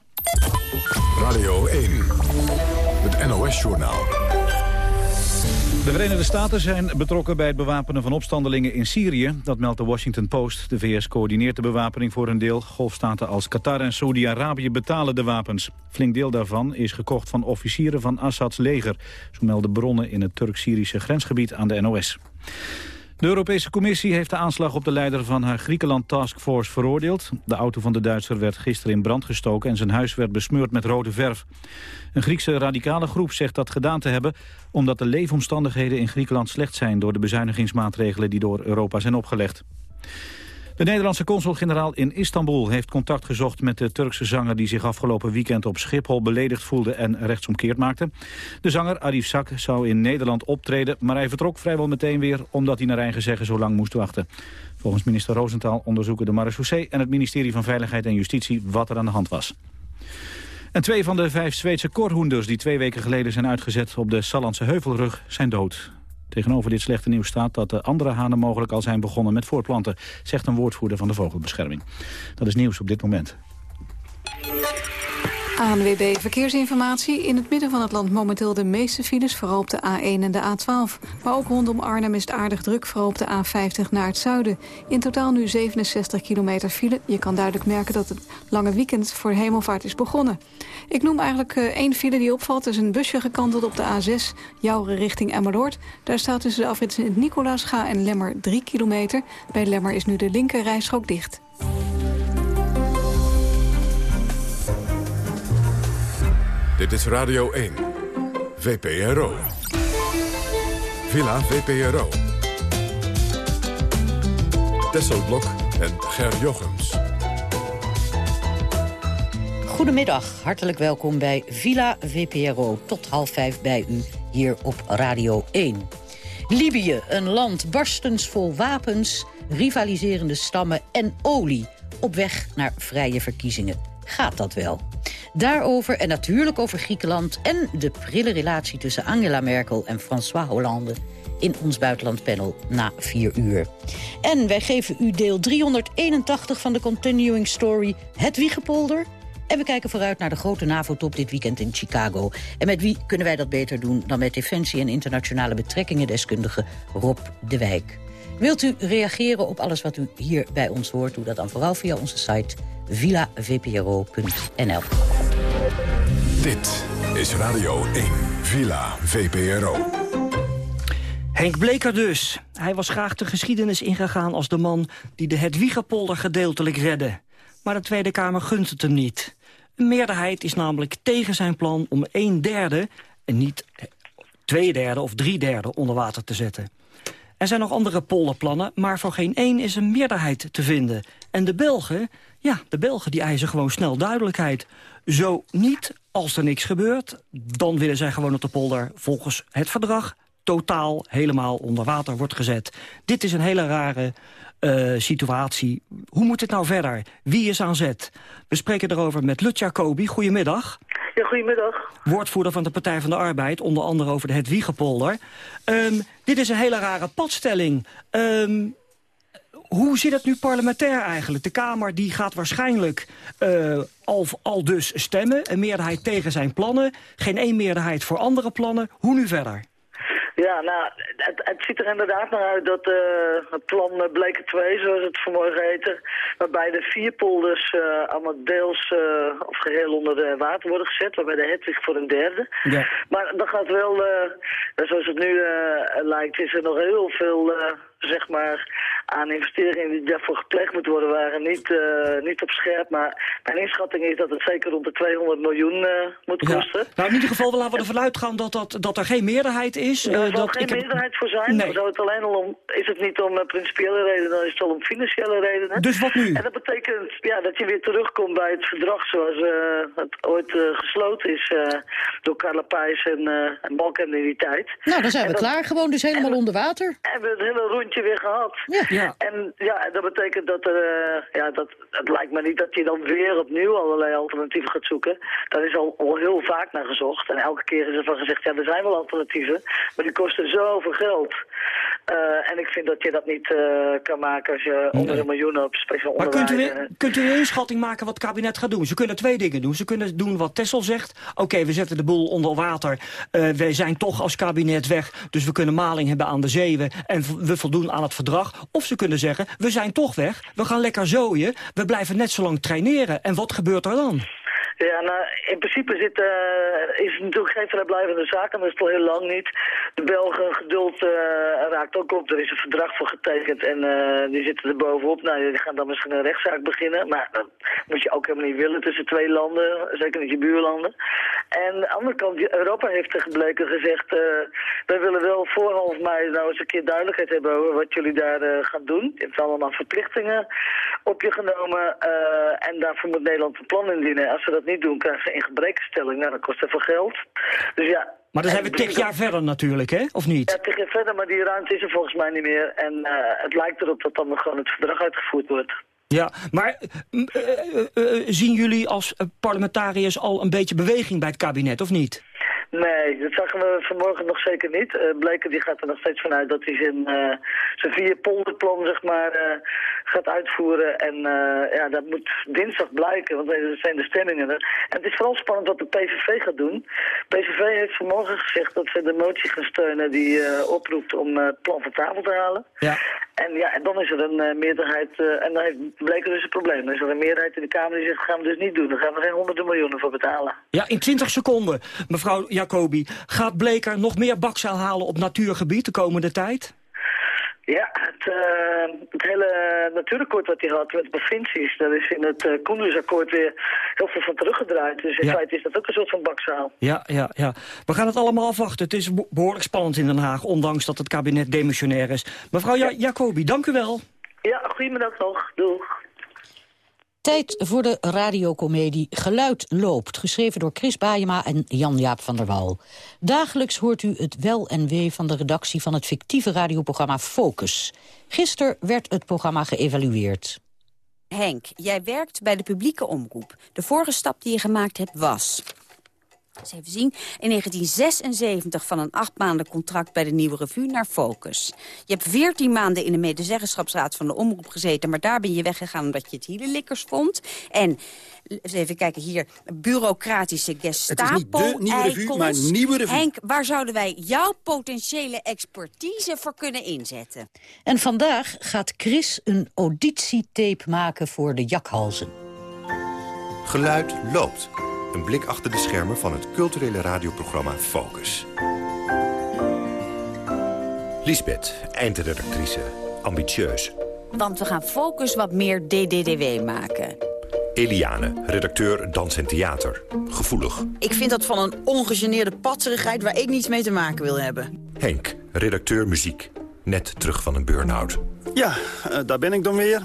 Radio 1, het NOS-journaal. De Verenigde Staten zijn betrokken bij het bewapenen van opstandelingen in Syrië. Dat meldt de Washington Post. De VS coördineert de bewapening voor een deel. Golfstaten als Qatar en Saudi-Arabië betalen de wapens. Flink deel daarvan is gekocht van officieren van Assads leger. Zo melden bronnen in het Turk-Syrische grensgebied aan de NOS. De Europese Commissie heeft de aanslag op de leider van haar Griekenland Taskforce veroordeeld. De auto van de Duitser werd gisteren in brand gestoken en zijn huis werd besmeurd met rode verf. Een Griekse radicale groep zegt dat gedaan te hebben omdat de leefomstandigheden in Griekenland slecht zijn door de bezuinigingsmaatregelen die door Europa zijn opgelegd. De Nederlandse consul-generaal in Istanbul heeft contact gezocht met de Turkse zanger die zich afgelopen weekend op Schiphol beledigd voelde en rechtsomkeerd maakte. De zanger Arif Sak zou in Nederland optreden, maar hij vertrok vrijwel meteen weer omdat hij naar eigen zeggen zo lang moest wachten. Volgens minister Rosenthal onderzoeken de marechaussee en het ministerie van Veiligheid en Justitie wat er aan de hand was. En twee van de vijf Zweedse korhoenders die twee weken geleden zijn uitgezet op de Sallandse Heuvelrug zijn dood. Tegenover dit slechte nieuws staat dat de andere hanen mogelijk al zijn begonnen met voortplanten, zegt een woordvoerder van de vogelbescherming. Dat is nieuws op dit moment. ANWB Verkeersinformatie. In het midden van het land momenteel de meeste files, vooral op de A1 en de A12. Maar ook rondom Arnhem is het aardig druk, vooral op de A50 naar het zuiden. In totaal nu 67 kilometer file. Je kan duidelijk merken dat het lange weekend voor hemelvaart is begonnen. Ik noem eigenlijk uh, één file die opvalt. Er is een busje gekanteld op de A6, Jouren richting Emmeloord. Daar staat tussen de afrit Sint-Nicolaasga en Lemmer 3 kilometer. Bij Lemmer is nu de linker rijstrook dicht. Dit is Radio 1, VPRO. Villa VPRO. Tesselblok en Ger Jochems. Goedemiddag, hartelijk welkom bij Villa VPRO. Tot half vijf bij u hier op Radio 1. Libië, een land barstens vol wapens, rivaliserende stammen en olie. Op weg naar vrije verkiezingen. Gaat dat wel? Daarover en natuurlijk over Griekenland... en de prille relatie tussen Angela Merkel en François Hollande... in ons buitenlandpanel na vier uur. En wij geven u deel 381 van de continuing story Het Wiegepolder... En we kijken vooruit naar de grote NAVO-top dit weekend in Chicago. En met wie kunnen wij dat beter doen dan met defensie- en internationale betrekkingen-deskundige Rob de Wijk. Wilt u reageren op alles wat u hier bij ons hoort? Doe dat dan vooral via onze site villavpro.nl. Dit is Radio 1, Villa VPRO. Henk Bleker dus. Hij was graag de geschiedenis ingegaan als de man die de Hedwiegepolder gedeeltelijk redde. Maar de Tweede Kamer gunt het hem niet. Een meerderheid is namelijk tegen zijn plan om een derde... en niet twee derde of drie derde onder water te zetten. Er zijn nog andere polderplannen, maar voor geen één is een meerderheid te vinden. En de Belgen, ja, de Belgen die eisen gewoon snel duidelijkheid. Zo niet, als er niks gebeurt, dan willen zij gewoon dat de polder volgens het verdrag totaal helemaal onder water wordt gezet. Dit is een hele rare uh, situatie. Hoe moet het nou verder? Wie is aan zet? We spreken erover met Lut Jacobi. Goedemiddag. Goedemiddag. Woordvoerder van de Partij van de Arbeid, onder andere over de Hedwiegepolder. Um, dit is een hele rare padstelling. Um, hoe zit het nu parlementair eigenlijk? De Kamer die gaat waarschijnlijk uh, al, al dus stemmen. Een meerderheid tegen zijn plannen. Geen één meerderheid voor andere plannen. Hoe nu verder? Ja, nou, het, het ziet er inderdaad naar uit dat uh, het plan uh, Bleken 2, zoals het vanmorgen heette, waarbij de vier polders uh, allemaal deels of geheel onder de water worden gezet, waarbij de Hedwig voor een derde. Ja. Maar dat gaat wel, zoals het nu lijkt, is er nog heel veel zeg maar, aan investeringen die daarvoor gepleegd moeten worden, waren niet, uh, niet op scherp. Maar mijn inschatting is dat het zeker rond de 200 miljoen uh, moet kosten. Nou, in ieder geval laten we ervan uitgaan dat, dat, dat er geen meerderheid is. Er uh, zal geen meerderheid voor zijn. Nee. Zou het alleen al om, is het niet om principiële redenen, dan is het al om financiële redenen. Dus wat nu? En dat betekent ja, dat je weer terugkomt bij het verdrag zoals het ooit gesloten is door Carla Pijs en, en Balken in die tijd. Nou, dan zijn we klaar. Gewoon dus helemaal onder water. En we het hele rondje weer gehad. Ja. Ja. En ja, dat betekent dat er, uh, ja, dat, het lijkt me niet dat je dan weer opnieuw allerlei alternatieven gaat zoeken. Daar is al, al heel vaak naar gezocht. En elke keer is er van gezegd, ja, er zijn wel alternatieven, maar die kosten zoveel geld. Uh, en ik vind dat je dat niet uh, kan maken als je onder een miljoen op speciaal maar onderwijs... Maar kunt u, kunt u een inschatting maken wat het kabinet gaat doen? Ze kunnen twee dingen doen. Ze kunnen doen wat Tessel zegt. Oké, okay, we zetten de boel onder water. Wij zijn toch als kabinet weg, dus we kunnen maling hebben aan de zeeën... en we voldoen aan het verdrag. Of ze kunnen zeggen, we zijn toch weg, we gaan lekker zooien... we blijven net zo lang traineren. En wat gebeurt er dan? Ja, nou, in principe zit, uh, is het natuurlijk geen vrijblijvende zaak en dat is het al heel lang niet. De Belgen geduld uh, raakt ook op. Er is een verdrag voor getekend en uh, die zitten er bovenop. Nou, die gaan dan misschien een rechtszaak beginnen. Maar dat moet je ook helemaal niet willen tussen twee landen, zeker niet je buurlanden. En aan de andere kant, Europa heeft er gebleken gezegd... wij willen wel voor half mei nou eens een keer duidelijkheid hebben over wat jullie daar gaan doen. Je hebt allemaal verplichtingen op je genomen en daarvoor moet Nederland een plan indienen. Als ze dat doen, krijgen ze in gebrekenstelling. Nou, dat kost even geld. Dus ja... Maar dan zijn we tig jaar verder natuurlijk, hè? Of niet? Ja, tig jaar verder, maar die ruimte is er volgens mij niet meer. En uh, het lijkt erop dat dan nog gewoon het verdrag uitgevoerd wordt. Ja, maar uh, uh, zien jullie als parlementariërs al een beetje beweging bij het kabinet, of niet? Nee, dat zagen we vanmorgen nog zeker niet. Uh, Bleken die gaat er nog steeds vanuit dat hij zijn, uh, zijn vier polderplan zeg maar, uh, gaat uitvoeren. En ja, dat moet dinsdag blijken, want dat zijn de stemmingen er. En het is vooral spannend wat de PVV gaat doen. PVV heeft vanmorgen gezegd dat ze de motie gaan steunen die oproept om het plan van tafel te halen. Ja. En ja, en dan is er een meerderheid, en dan heeft Bleken dus een probleem. Dan is er een meerderheid in de Kamer die zegt, gaan we dus niet doen. Daar gaan we geen honderden miljoenen voor betalen. Ja, in 20 seconden, mevrouw Jacobi. Gaat Bleker nog meer bakzaal halen op natuurgebied de komende tijd? Ja, het, uh, het hele natuurakkoord wat hij had met de provincies, daar is in het uh, Koendersakkoord weer heel veel van teruggedraaid. Dus in ja. feite is dat ook een soort van bakzaal. Ja, ja, ja. We gaan het allemaal afwachten. Het is behoorlijk spannend in Den Haag, ondanks dat het kabinet demissionair is. Mevrouw ja. Jacobi, dank u wel. Ja, goedemiddag nog. Doeg. Tijd voor de radiocomedie Geluid loopt, geschreven door Chris Baayema en Jan-Jaap van der Wal. Dagelijks hoort u het wel en wee van de redactie van het fictieve radioprogramma Focus. Gisteren werd het programma geëvalueerd. Henk, jij werkt bij de publieke omroep. De vorige stap die je gemaakt hebt was... Eens even zien. In 1976 van een acht maanden contract bij de Nieuwe Revue naar Focus. Je hebt veertien maanden in de medezeggenschapsraad van de omroep gezeten... maar daar ben je weggegaan omdat je het hielenlikkers vond. En, eens even kijken hier, bureaucratische gestapo Het is niet de Nieuwe Revue, maar Nieuwe Revue. Henk, waar zouden wij jouw potentiële expertise voor kunnen inzetten? En vandaag gaat Chris een auditietape maken voor de jakhalzen. Geluid loopt. Een blik achter de schermen van het culturele radioprogramma Focus. Lisbeth, eindredactrice. Ambitieus. Want we gaan Focus wat meer DDDW maken. Eliane, redacteur Dans en Theater. Gevoelig. Ik vind dat van een ongegeneerde patserigheid waar ik niets mee te maken wil hebben. Henk, redacteur muziek. Net terug van een burn-out. Ja, uh, daar ben ik dan weer.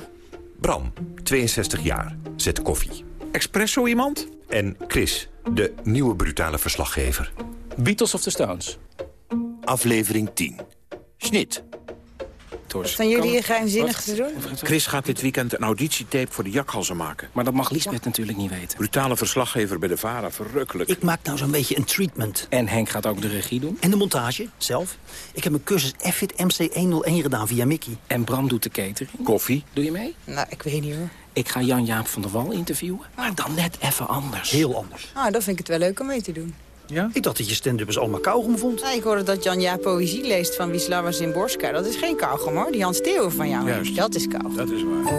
Bram, 62 jaar. Zet koffie. Espresso iemand? En Chris, de nieuwe brutale verslaggever. Beatles of the Stones? Aflevering 10. Snit. Zijn jullie hier geheimzinnig te doen? Chris gaat dit weekend een auditietape voor de jakhalzen maken. Maar dat mag Lisbeth ja. natuurlijk niet weten. Brutale verslaggever bij de VARA, verrukkelijk. Ik maak nou zo'n beetje een treatment. En Henk gaat ook de regie doen? En de montage, zelf. Ik heb een cursus FIT MC101 gedaan via Mickey. En Bram doet de catering? Koffie. Doe je mee? Nou, ik weet niet hoor. Ik ga Jan-Jaap van der Wal interviewen, maar dan net even anders. Heel anders. Ah, dan vind ik het wel leuk om mee te doen. Ja? Ik dacht dat je stand-uppers allemaal kauwgom vond. Ja, ik hoorde dat Jan Ja poëzie leest van Wisława Zimborska. Dat is geen kauwgom hoor, die Hans Theo van jou. Juist. Dat is kauwgom. Dat is waar.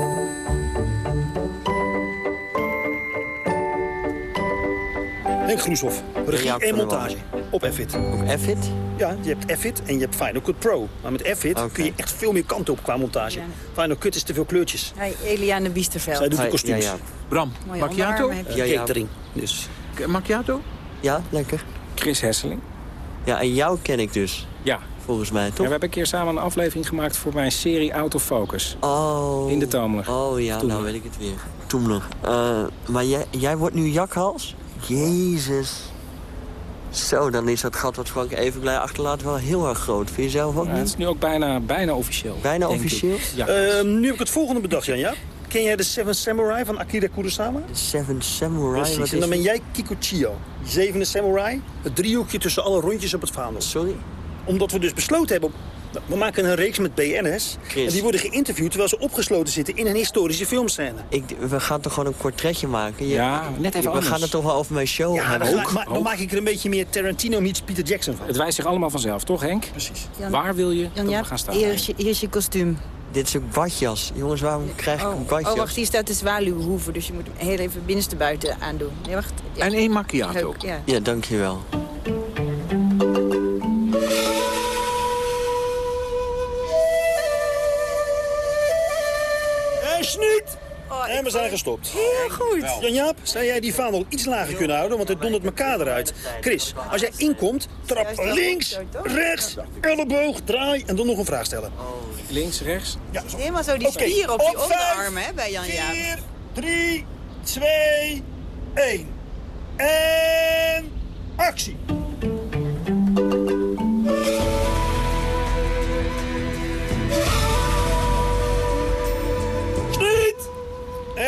Henk Groeshoff, regie en montage. Op F-It. Op F-It? Ja, je hebt F-It en je hebt Final Cut Pro. Maar met F-It kun je echt veel meer kant op qua montage. Final Cut is te veel kleurtjes. Hey, Eliane Biesterveld. Zij doet de kostuums. ja, ja. Bram, Mooie macchiato? Ja, ja. Catering. Dus. K- Macchiato? Ja, lekker. Chris Hesseling. Ja, en jou ken ik dus, Ja. volgens mij, Ja, toch? we hebben een keer samen een aflevering gemaakt voor mijn serie Autofocus. Oh. In de Tomeler. Oh ja, Toen nou nog. weet ik het weer. Toen nog. Eh, maar jij, jij wordt nu jakhals? Jezus. Zo, dan is dat gat wat Frank Evenblij achterlaat wel heel erg groot. Vind je zelf ook Ja, het niet? is nu ook bijna, bijna officieel. Bijna ik. officieel? Ja. Ehm, nu heb ik het volgende bedacht, Jan. Ja? Ken jij de Seven Samurai van Akira Kurosawa? Seven Samurai, wat Precies, is en dan ben jij Kikuchiyo. Zevende samurai. Het driehoekje tussen alle rondjes op het vaandel. Sorry? Omdat we dus besloten hebben... Op, we maken een reeks met BN'ers. Chris. En die worden geïnterviewd terwijl ze opgesloten zitten in een historische filmscène. Ik, we gaan toch gewoon een portretje maken? Je- Ja, net even We anders. gaan het toch wel over mijn show Ja, hebben? dan, maar, dan maak ik er een beetje meer Tarantino meets Peter Jackson van. Het wijst zich allemaal vanzelf, toch Henk? Precies. Jan- Waar wil je Jan dat we Jaap, gaan staan? hier is je, hier is je kostuum. Dit is ook badjas. Jongens, waarom krijg ik Oh, een badjas? oh, wacht, hier staat de zwaluwhoeven, dus je moet hem heel even binnenste buiten aandoen. Nee, wacht. Ja. En één macchiato. Ja. Ja, dankjewel. Gestopt. Heel goed. Jan-Jaap, zou jij die vaandel iets lager kunnen houden? Want het dondert elkaar eruit. Chris, als jij inkomt, trap links, rechts, elleboog, draai en dan nog een vraag stellen. Links, rechts? Ja, zo. Helemaal zo die Oké, spieren op die vijf, onderarmen hè, bij Jan Jaap. 4, 3, 2, 1. En actie.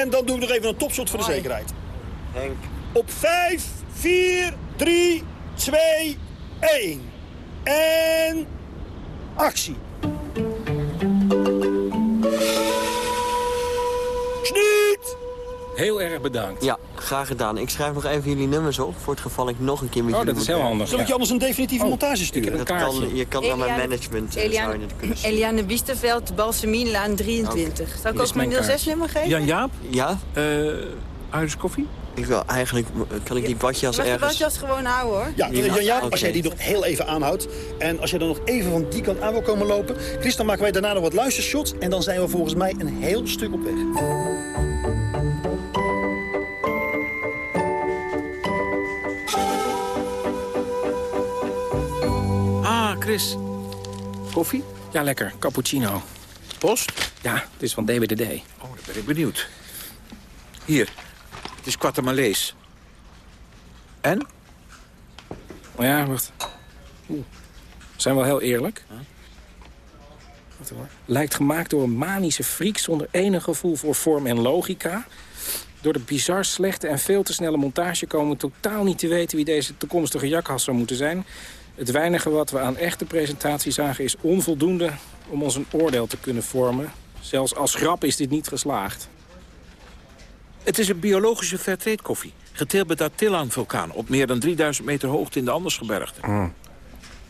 En dan doe ik nog even een topshot voor de zekerheid. Henk. Op 5, 4, 3, 2, 1. En actie. Heel erg bedankt. Ja, graag gedaan. Ik schrijf nog even jullie nummers op, voor het geval ik nog een keer met Oh, jullie dat is moet heel handig. Zal ik je anders een definitieve montage sturen? Dat kan, je kan naar mijn management eh, je Eliane. Eliane Biesterveld, Balsamienlaan 23. Zal ik ook mijn mijn 06-nummer geven? Jan-Jaap, Ja? eh Irish koffie? Ik wil eigenlijk, kan ik die badjas Je mag de ergens... badjas gewoon houden hoor. Ja, Oké. als jij die nog heel even aanhoudt... en als jij dan nog even van die kant aan wil komen lopen... Chris, dan maken wij daarna nog wat luistershots... en dan zijn we volgens mij een heel stuk op weg. Chris. Koffie? Ja, lekker. Cappuccino. Post? Ja, het is van DWDD. Oh, dan ben ik benieuwd. Hier, het is Quatamalees. En? Maar ja, wacht. Oeh. We zijn wel heel eerlijk. Wacht hoor. Lijkt gemaakt door een manische freak zonder enig gevoel voor vorm en logica. Door de bizar slechte en veel te snelle montage komen we totaal niet te weten wie deze toekomstige jakhals zou moeten zijn. Het weinige wat we aan echte presentatie zagen is onvoldoende om ons een oordeel te kunnen vormen. Zelfs als grap is dit niet geslaagd. Het is een biologische fairtrade koffie. Geteeld bij de Attilan-vulkaan op meer dan 3000 meter hoogte in de Andersgebergte.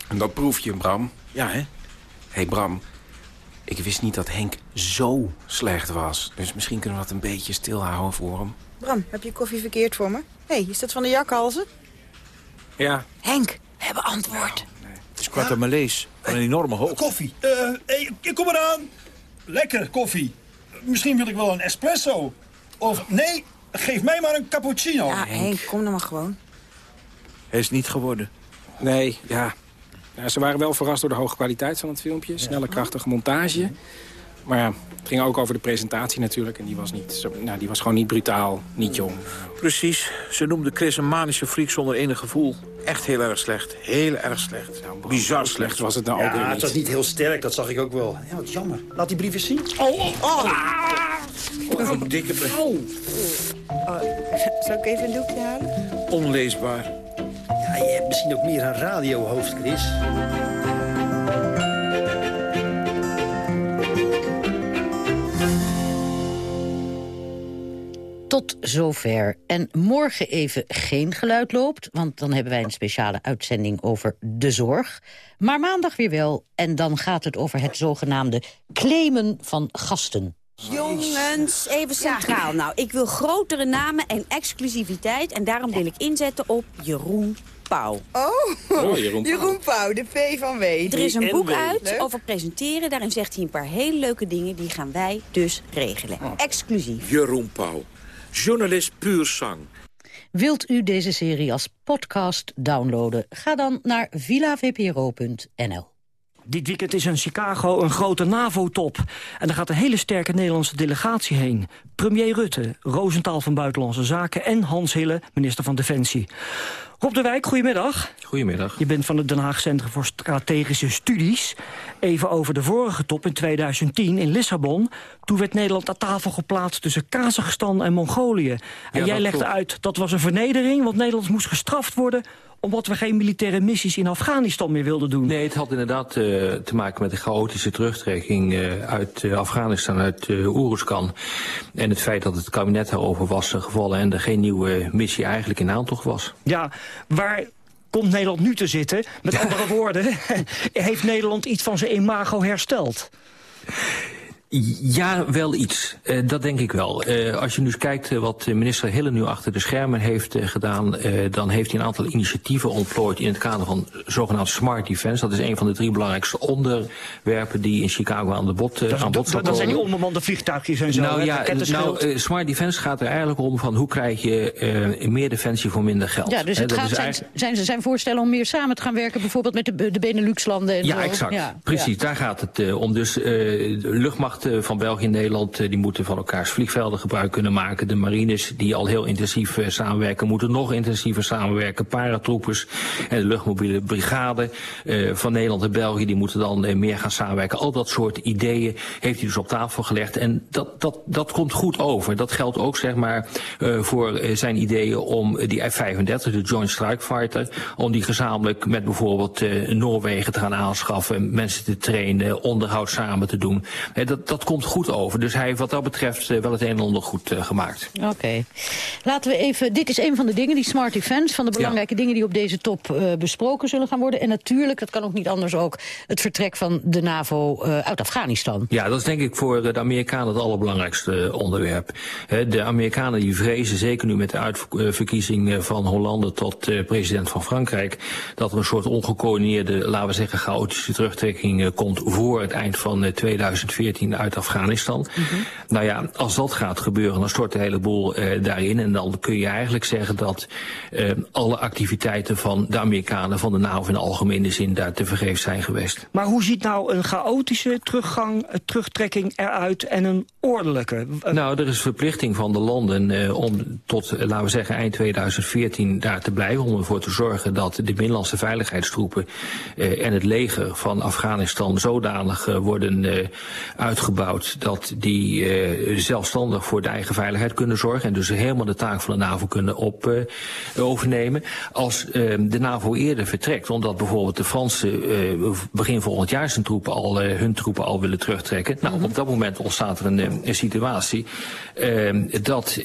En dat proef je, Bram. Ja, hè? Hé hey Bram, ik wist niet dat Henk zo slecht was. Dus misschien kunnen we dat een beetje stilhouden voor hem. Bram, heb je koffie verkeerd voor me? Hé, hey, is dat van de jakhalzen? Ja, Henk, hebben antwoord. Het is Quatamalees van een enorme hoogte. Koffie. Eh, hey, ik kom eraan. Lekker koffie. Misschien wil ik wel een espresso. Of nee, geef mij maar een cappuccino. Ja, Henk, kom dan maar gewoon. Hij is niet geworden. nee, ja. ja. Ze waren wel verrast door de hoge kwaliteit van het filmpje. Snelle, krachtige montage. Maar ja, het ging ook over de presentatie natuurlijk. En die was, niet zo, nou, die was gewoon niet brutaal, niet jong. Precies. Ze noemde Chris een manische freak zonder enig gevoel. Echt heel erg slecht. Heel erg slecht. Bizar slecht. was het nou ook weer Ja, niet. het was niet heel sterk, dat zag ik ook wel. Ja, wat jammer. Laat die brief eens zien. Oh, oh, Oh, een dikke brief. Oh, zal ik even een doekje halen? Onleesbaar. Ja, je hebt misschien ook meer een radiohoofd, Chris. Tot zover. En morgen even geen geluid loopt, want dan hebben wij een speciale uitzending over de zorg. Maar maandag weer wel, en dan gaat het over het zogenaamde claimen van gasten. Jongens, even centraal. Nou, ik wil grotere namen en exclusiviteit. En daarom wil ik inzetten op Jeroen Pauw. Oh, oh Jeroen, Jeroen Pauw, de P van W. Er is een boek uit over presenteren. Daarin zegt hij een paar hele leuke dingen. Die gaan wij dus regelen. Oh. Exclusief. Jeroen Pauw. Journalist puur sang. Wilt u deze serie als podcast downloaden? Ga dan naar villavpro.nl. Dit weekend is in Chicago een grote NAVO-top. En daar gaat een hele sterke Nederlandse delegatie heen. Premier Rutte, Roosentaal van Buitenlandse Zaken... en Hans Hille, minister van Defensie. Rob de Wijk, goedemiddag. Goedemiddag. Je bent van het Den Haag Centrum voor Strategische Studies. Even over de vorige top in 2010 in Lissabon. Toen werd Nederland aan tafel geplaatst tussen Kazachstan en Mongolië. En jij legde uit dat was een vernedering, want Nederland moest gestraft worden omdat we geen militaire missies in Afghanistan meer wilden doen. Nee, het had inderdaad uh, te maken met de chaotische terugtrekking uh, uit uh, Afghanistan, uit uh, Oeruzkan. En het feit dat het kabinet daarover was gevallen en er geen nieuwe missie eigenlijk in aantocht was. Ja, waar komt Nederland nu te zitten? Met andere woorden, heeft Nederland iets van zijn imago hersteld? Ja, wel iets. Uh, dat denk ik wel. Uh, als je nu eens kijkt uh, wat minister Hille nu achter de schermen heeft gedaan... dan heeft hij een aantal initiatieven ontplooid in het kader van zogenaamd smart defense. Dat is een van de drie belangrijkste onderwerpen die in Chicago aan de bod, dat, aan bod dat, dat zijn die onbemande vliegtuigjes en zo. Nou ja, nou, smart defense gaat er eigenlijk om van hoe krijg je meer defensie voor minder geld. Ja, dus het gaat, zijn, eigenlijk... zijn, zijn voorstellen om meer samen te gaan werken, bijvoorbeeld met de, de Benelux-landen en ja, zo. Exact. Ja, Precies, ja. daar gaat het om. Dus de van België en Nederland die moeten van elkaars vliegvelden gebruik kunnen maken. De marines die al heel intensief samenwerken moeten nog intensiever samenwerken. Paratroepers en de luchtmobiele brigade van Nederland en België die moeten dan meer gaan samenwerken. Al dat soort ideeën heeft hij dus op tafel gelegd en dat, dat, dat komt goed over. Dat geldt ook zeg maar voor zijn ideeën om die F-35, de Joint Strike Fighter, om die gezamenlijk met bijvoorbeeld Noorwegen te gaan aanschaffen, mensen te trainen, onderhoud samen te doen. dat, dat komt goed over. Dus hij heeft wat dat betreft wel het een en ander goed uh, gemaakt. Oké. Okay. Laten we even... Dit is een van de dingen, die smart defense... van de belangrijke ja. dingen die op deze top uh, besproken zullen gaan worden. En natuurlijk, dat kan ook niet anders ook... het vertrek van de NAVO uit Afghanistan. Ja, dat is denk ik voor de Amerikanen het allerbelangrijkste onderwerp. De Amerikanen die vrezen, zeker nu met de uitverkiezing van Hollande... tot president van Frankrijk... dat er een soort ongecoördineerde, laten we zeggen... chaotische terugtrekking komt voor het eind van 2014 uit Afghanistan. Mm -hmm. Nou ja, als dat gaat gebeuren, dan stort de hele boel uh, daarin. En dan kun je eigenlijk zeggen dat uh, alle activiteiten van de Amerikanen, van de NAVO in de algemene zin, daar te vergeefs zijn geweest. Maar hoe ziet nou een chaotische teruggang, terugtrekking eruit en een ordelijke? Nou, er is verplichting van de landen om tot, laten we zeggen, eind 2014 daar te blijven. Om ervoor te zorgen dat de binnenlandse veiligheidstroepen en het leger van Afghanistan zodanig worden uitgebouwd dat die uh, zelfstandig voor de eigen veiligheid kunnen zorgen en dus helemaal de taak van de NAVO kunnen op, uh, overnemen. Als uh, de NAVO eerder vertrekt, omdat bijvoorbeeld de Fransen begin volgend jaar zijn troepen al, hun troepen al willen terugtrekken. Nou, -hmm. op dat moment ontstaat er een, een situatie dat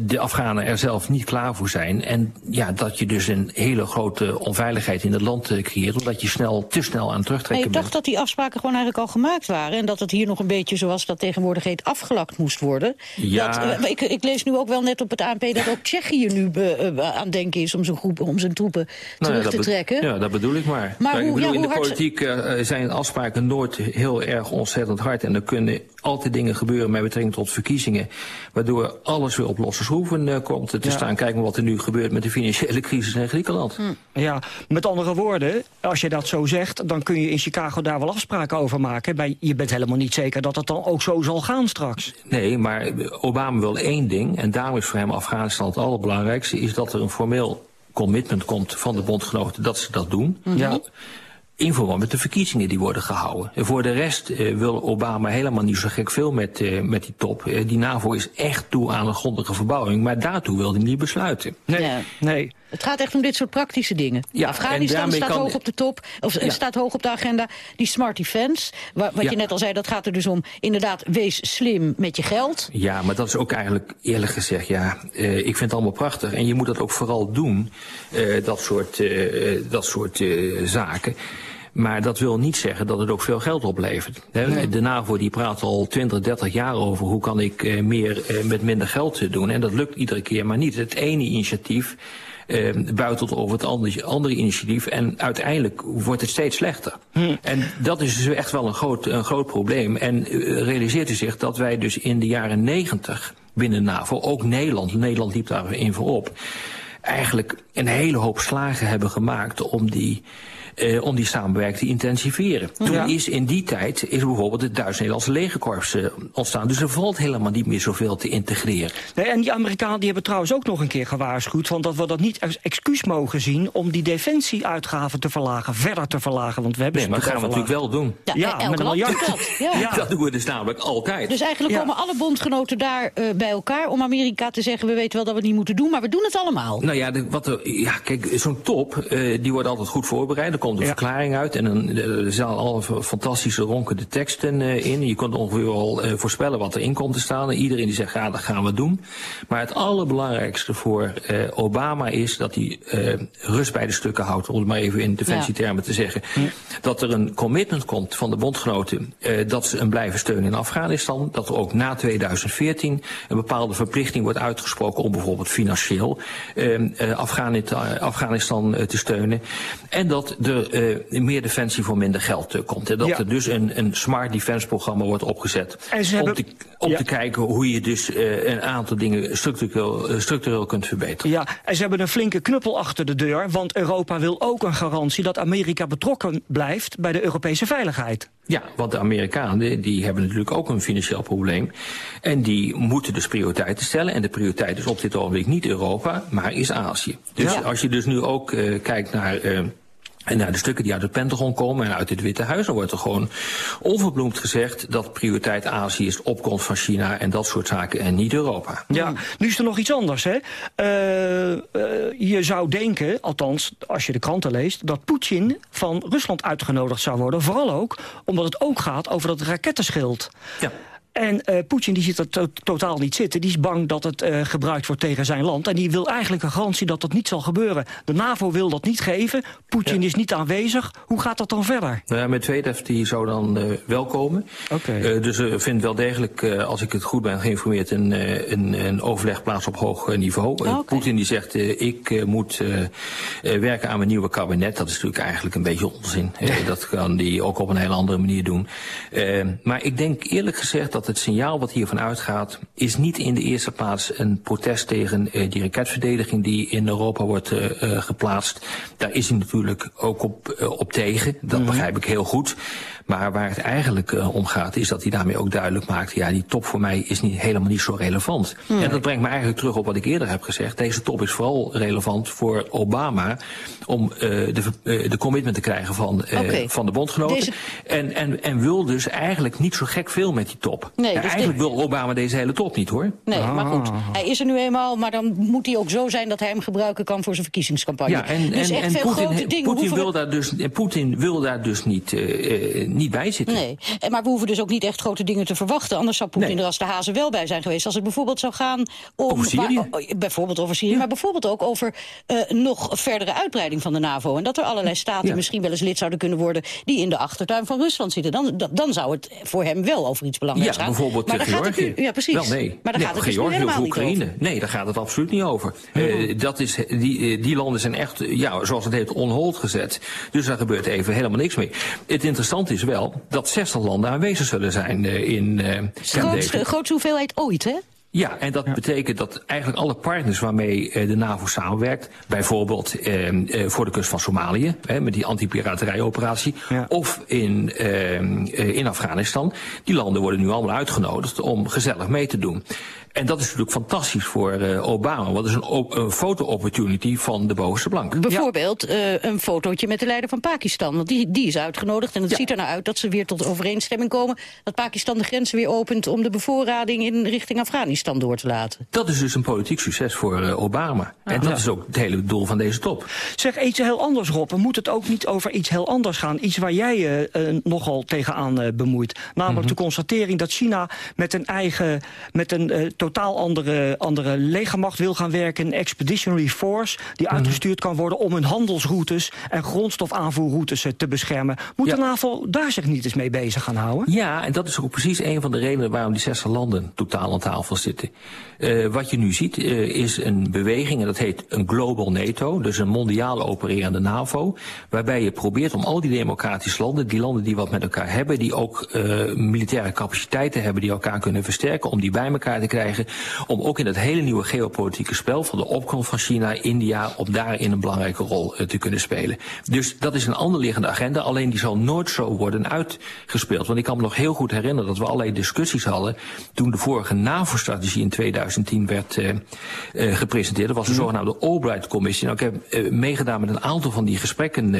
de Afghanen er zelf niet klaar voor zijn en ja, dat je dus een hele grote onveiligheid in het land creëert, omdat je snel, te snel aan terugtrekken bent. Ik dacht dat die afspraken gewoon eigenlijk al gemaakt waren en dat het hier nog een beetje zoals dat tegenwoordig heet afgelakt moest worden. Ja. Dat, uh, ik, ik, lees nu ook wel net op het ANP dat ook Tsjechië nu be, uh, aan denken is om zijn, groep, om zijn troepen nou, terug ja, te trekken. Ja, dat bedoel ik maar. maar Kijk, hoe, ik bedoel, ja, in de politiek uh, zijn afspraken nooit heel erg ontzettend hard. En er kunnen altijd dingen gebeuren met betrekking tot verkiezingen. Waardoor alles weer op losse schroeven komt te ja. staan. Kijk maar wat er nu gebeurt met de financiële crisis in Griekenland. Hm. Ja, met andere woorden, als je dat zo zegt... dan kun je in Chicago daar wel afspraken over maken. Maar je bent helemaal niet zeker dat het dan ook zo zal gaan straks. Nee, maar Obama wil één ding, en daarom is voor hem Afghanistan het allerbelangrijkste, is dat er een formeel commitment komt van de bondgenoten dat ze dat doen. Ja. In verband met de verkiezingen die worden gehouden. En voor de rest uh, wil Obama helemaal niet zo gek veel met, uh, met die top. Uh, die NAVO is echt toe aan een grondige verbouwing, maar daartoe wil hij niet besluiten. Nee, ja. nee. Het gaat echt om dit soort praktische dingen. Ja, Afghanistan staat kan... hoog op de top, of ja. staat hoog op de agenda. Die smart defense, wat ja. je net al zei, dat gaat er dus om... inderdaad, wees slim met je geld. Ja, maar dat is ook eigenlijk, eerlijk gezegd, ja, uh, ik vind het allemaal prachtig. En je moet dat ook vooral doen, uh, dat soort, uh, dat soort zaken. Maar dat wil niet zeggen dat het ook veel geld oplevert. De NAVO die praat al 20, 30 jaar over hoe kan ik uh, meer uh, met minder geld doen. En dat lukt iedere keer maar niet. Het ene initiatief uh, buitelt over het andere, andere, initiatief. En uiteindelijk wordt het steeds slechter. Hm. En dat is dus echt wel een groot, een groot probleem. En realiseert u zich dat wij dus in de jaren 90 binnen NAVO, ook Nederland, Nederland liep daarin voorop, eigenlijk een hele hoop slagen hebben gemaakt om die uh, om die samenwerking te intensiveren. Ja. Toen is in die tijd is bijvoorbeeld het Duits-Nederlandse legerkorps uh, ontstaan. Dus er valt helemaal niet meer zoveel te integreren. Nee, en die Amerikanen die hebben trouwens ook nog een keer gewaarschuwd... van dat we dat niet als excuus mogen zien om die defensieuitgaven te verlagen, verder te verlagen. Want we hebben nee, maar dat gaan we natuurlijk wel doen. Ja, ja met een miljard. Dat. Ja. dat doen we dus namelijk altijd. Dus eigenlijk komen alle bondgenoten daar uh, bij elkaar om Amerika te zeggen... we weten wel dat we het niet moeten doen, maar we doen het allemaal. Nou ja, de, wat ja kijk, zo'n top, die wordt altijd goed voorbereid komt een ja. verklaring uit. En dan er zijn al fantastische ronkende teksten uh, in. Je kunt ongeveer al uh, voorspellen wat erin komt te staan. En iedereen die zegt, ja, dat gaan we doen. Maar het allerbelangrijkste voor uh, Obama is dat hij rust bij de stukken houdt. Om het maar even in defensietermen te zeggen. Dat er een commitment komt van de bondgenoten dat ze hem blijven steunen in Afghanistan. Dat er ook na 2014 een bepaalde verplichting wordt uitgesproken om bijvoorbeeld financieel Afghanistan, Afghanistan te steunen. En dat er uh, meer defensie voor minder geld uh, komt. En dat ja. er dus een, een smart defense programma wordt opgezet. om hebben... te, om ja. te kijken hoe je dus uh, een aantal dingen structureel, structureel kunt verbeteren. Ja, en ze hebben een flinke knuppel achter de deur. Want Europa wil ook een garantie dat Amerika betrokken blijft bij de Europese veiligheid. Ja, want de Amerikanen die hebben natuurlijk ook een financieel probleem. En die moeten dus prioriteiten stellen. En de prioriteit is op dit ogenblik niet Europa, maar is Azië. Dus ja. als je dus nu ook uh, kijkt naar... Uh, en naar de stukken die uit het Pentagon komen en uit het Witte Huis, dan wordt er gewoon onverbloemd gezegd dat prioriteit Azië is opkomst van China en dat soort zaken en niet Europa. Ja, nu is er nog iets anders. Hè? Uh, uh, je zou denken, althans als je de kranten leest, dat Poetin van Rusland uitgenodigd zou worden. Vooral ook omdat het ook gaat over dat rakettenschild. Ja. En uh, Poetin die ziet dat to totaal niet zitten. Die is bang dat het uh, gebruikt wordt tegen zijn land. En die wil eigenlijk een garantie dat dat niet zal gebeuren. De NAVO wil dat niet geven. Poetin ja. is niet aanwezig. Hoe gaat dat dan verder? Nou ja, Medvedev die zou dan uh, wel komen. Okay. dus er vindt wel degelijk, als ik het goed ben geïnformeerd... een, een, een overleg plaats op hoog niveau. Oh, okay. Poetin die zegt, ik moet werken aan mijn nieuwe kabinet. Dat is natuurlijk eigenlijk een beetje onzin. dat kan die ook op een hele andere manier doen. maar ik denk eerlijk gezegd... dat dat het signaal wat hiervan uitgaat... is niet in de eerste plaats een protest tegen uh, die raketverdediging... die in Europa wordt uh, uh, geplaatst. Daar is hij natuurlijk ook op, op tegen. Dat mm -hmm. begrijp ik heel goed. Maar waar het eigenlijk uh, om gaat, is dat hij daarmee ook duidelijk maakt... ja, die top voor mij is niet, helemaal niet zo relevant. Nee. En dat brengt me eigenlijk terug op wat ik eerder heb gezegd. Deze top is vooral relevant voor Obama... om uh, de, uh, de commitment te krijgen van, okay. van de bondgenoten. Deze... En, en, en wil dus eigenlijk niet zo gek veel met die top. Nee, ja, dus eigenlijk wil Obama deze hele top niet, hoor. Nee, ah. maar goed. Hij is er nu eenmaal, maar dan moet hij ook zo zijn... dat hij hem gebruiken kan voor zijn verkiezingscampagne. Ja, en, dus en, echt en veel Putin, grote dingen Putin wil, daar dus, Putin wil daar dus niet niet bij zitten. Nee, maar we hoeven dus ook niet echt grote dingen te verwachten. Anders zou Poetin nee. er als de hazen wel bij zijn geweest. Als het bijvoorbeeld zou gaan om... Over Syrië? Maar, bijvoorbeeld over Syrië, ja. maar bijvoorbeeld ook over uh, nog verdere uitbreiding van de NAVO. En dat er allerlei staten ja. misschien wel eens lid zouden kunnen worden... die in de achtertuin van Rusland zitten. Dan, dat, dan zou het voor hem wel over iets belangrijks ja, gaan. bijvoorbeeld maar Georgië. Ja, precies. Wel, nee. Maar daar gaat het dus Georgië helemaal of Oekraïne. niet over. Nee, daar gaat het absoluut niet over. Uh, dat is, die, die landen zijn echt, ja, zoals het heet, on hold gezet. Dus daar gebeurt even helemaal niks mee. Het interessante is wel dat 60 landen aanwezig zullen zijn uh, in uh, grootste, grootste hoeveelheid ooit, hè? Ja, en dat betekent dat eigenlijk alle partners waarmee de NAVO samenwerkt... bijvoorbeeld eh, voor de kust van Somalië, hè, met die anti-piraterijoperatie... of in, eh, in Afghanistan, die landen worden nu allemaal uitgenodigd om gezellig mee te doen. En dat is natuurlijk fantastisch voor uh, Obama. Want het is een, een foto-opportunity van de bovenste plank. Bijvoorbeeld ja. uh, een fotootje met de leider van Pakistan. Want die, die is uitgenodigd. En het ja. ziet er nou uit dat ze weer tot overeenstemming komen... dat Pakistan de grenzen weer opent om de bevoorrading in richting Afghanistan door te laten. Dat is dus een politiek succes voor uh, Obama. Ja. En dat is ook het hele doel van deze top. Zeg iets heel anders, Rob. Moet het ook niet over iets heel anders gaan? Iets waar jij je nogal tegenaan bemoeit. Namelijk mm -hmm. de constatering dat China met een eigen... Met een, totaal andere, andere legermacht wil gaan werken. Een expeditionary force die Mhm. uitgestuurd kan worden... om hun handelsroutes en grondstofaanvoerroutes te beschermen. Moet Ja. de NAVO daar zich niet eens mee bezig gaan houden? Ja, en dat is ook precies een van de redenen waarom die 60 landen totaal aan tafel zitten. Eh, wat je nu ziet eh, is een beweging, en dat heet een global NATO, dus een mondiaal opererende NAVO, waarbij je probeert om al die democratische landen, die landen die wat met elkaar hebben, die ook eh, militaire capaciteiten hebben die elkaar kunnen versterken, om die bij elkaar te krijgen, om ook in het hele nieuwe geopolitieke spel van de opkomst van China, India, om daarin een belangrijke rol eh, te kunnen spelen. Dus dat is een onderliggende agenda, alleen die zal nooit zo worden uitgespeeld. Want ik kan me nog heel goed herinneren dat we allerlei discussies hadden toen de vorige NAVO-strategie in 2010 werd eh, eh, gepresenteerd. Dat was de zogenaamde Albright-commissie. Nou, ik heb meegedaan met een aantal van die gesprekken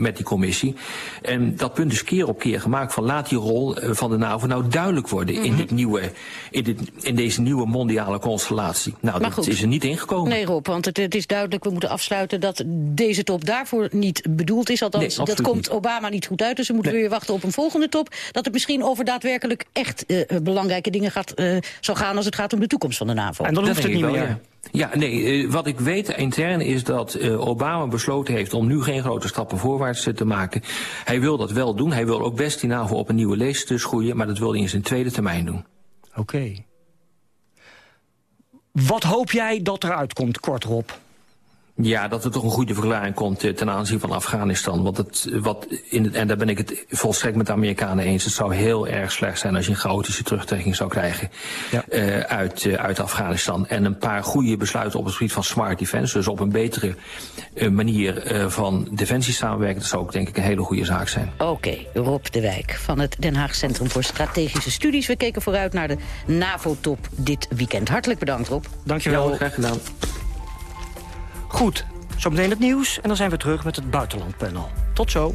met die commissie. En dat punt is keer op keer gemaakt van laat die rol van de NAVO nou duidelijk worden in, dit nieuwe, in, dit, in deze nieuwe mondiale constellatie. Nou, Maar dat goed. is er niet ingekomen. Nee, Rob, want het, het is duidelijk, we moeten afsluiten dat deze top daarvoor niet bedoeld is. Althans, Nee, dat komt niet. Obama niet goed uit, dus we moeten weer wachten op een volgende top. Dat het misschien over daadwerkelijk echt eh, belangrijke dingen gaat, eh, zal gaan als het gaat om de toekomst van de NAVO. En dan hoeft Dat het niet meer. wel, Ja, Ja, nee, eh, wat ik weet intern is dat eh, Obama besloten heeft om nu geen grote stappen voorwaarts te maken. Hij wil dat wel doen. Hij wil ook best die NAVO op een nieuwe leest eh, schoeien, maar dat wil hij in zijn tweede termijn doen. Oké. Wat hoop jij dat eruit komt, kort Rob? Ja, dat er toch een goede verklaring komt eh, ten aanzien van Afghanistan. Want het, eh, wat in het, en daar ben ik het volstrekt met de Amerikanen eens. Het zou heel erg slecht zijn als je een chaotische terugtrekking zou krijgen eh, uit, uit Afghanistan. En een paar goede besluiten op het gebied van smart defense. Dus op een betere eh, manier eh, van defensie samenwerken. Dat zou ook denk ik een hele goede zaak zijn. Oké, Rob de Wijk van het Den Haag Centrum voor Strategische Studies. We keken vooruit naar de NAVO-top dit weekend. Hartelijk bedankt, Rob. Dankjewel. Ja, graag gedaan. Goed, zometeen het nieuws en dan zijn we terug met het buitenlandpanel. Tot zo.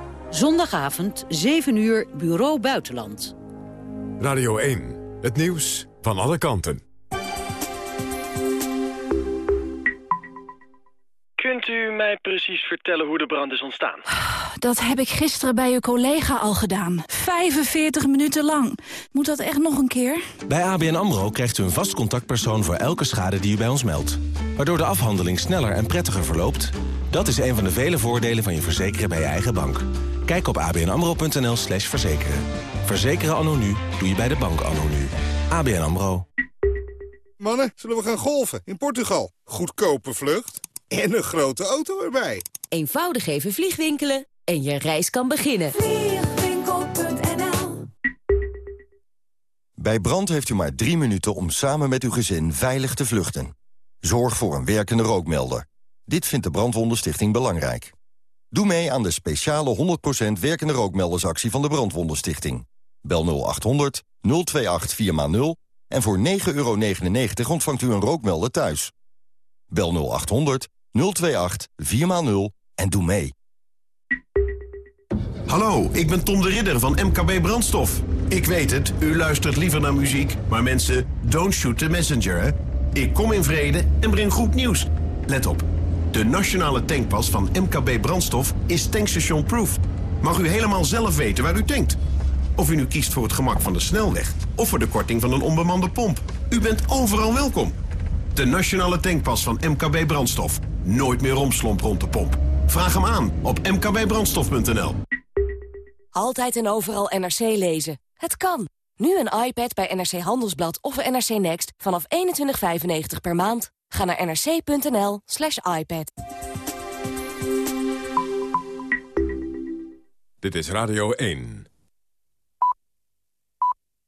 Zondagavond, 7 uur, Bureau Buitenland. Radio 1, het nieuws van alle kanten. Kunt u mij precies vertellen hoe de brand is ontstaan? Dat heb ik gisteren bij uw collega al gedaan. 45 minuten lang. Moet dat echt nog een keer? Bij ABN AMRO krijgt u een vast contactpersoon voor elke schade die u bij ons meldt. Waardoor de afhandeling sneller en prettiger verloopt. Dat is een van de vele voordelen van je verzekeren bij je eigen bank. Kijk op abnamro.nl slash verzekeren. Verzekeren anno nu doe je bij de bank anno nu. ABN AMRO. Mannen, zullen we gaan golfen in Portugal? Goedkope vlucht en een grote auto erbij. Eenvoudig even vliegwinkelen en je reis kan beginnen. Vliegwinkel.nl Bij brand heeft u maar drie minuten om samen met uw gezin veilig te vluchten. Zorg voor een werkende rookmelder. Dit vindt de Brandwondenstichting belangrijk. Doe mee aan de speciale 100% werkende rookmeldersactie van de Brandwondenstichting. Bel 0800 028 4x0 en voor 9,99 euro ontvangt u een rookmelder thuis. Bel 0800 028 4x0 en doe mee. Hallo, ik ben Tom de Ridder van MKB Brandstof. Ik weet het, u luistert liever naar muziek, maar mensen, don't shoot the messenger, hè? Ik kom in vrede en breng goed nieuws. Let op, de nationale tankpas van MKB Brandstof is tankstation-proof. Mag u helemaal zelf weten waar u tankt. Of u nu kiest voor het gemak van de snelweg of voor de korting van een onbemande pomp. U bent overal welkom. De nationale tankpas van MKB Brandstof. Nooit meer romslomp rond de pomp. Vraag hem aan op mkbbrandstof.nl. Altijd en overal NRC lezen. Het kan. Nu een iPad bij NRC Handelsblad of NRC Next vanaf 21,95 per maand. Ga naar nrc.nl slash iPad. Dit is Radio 1.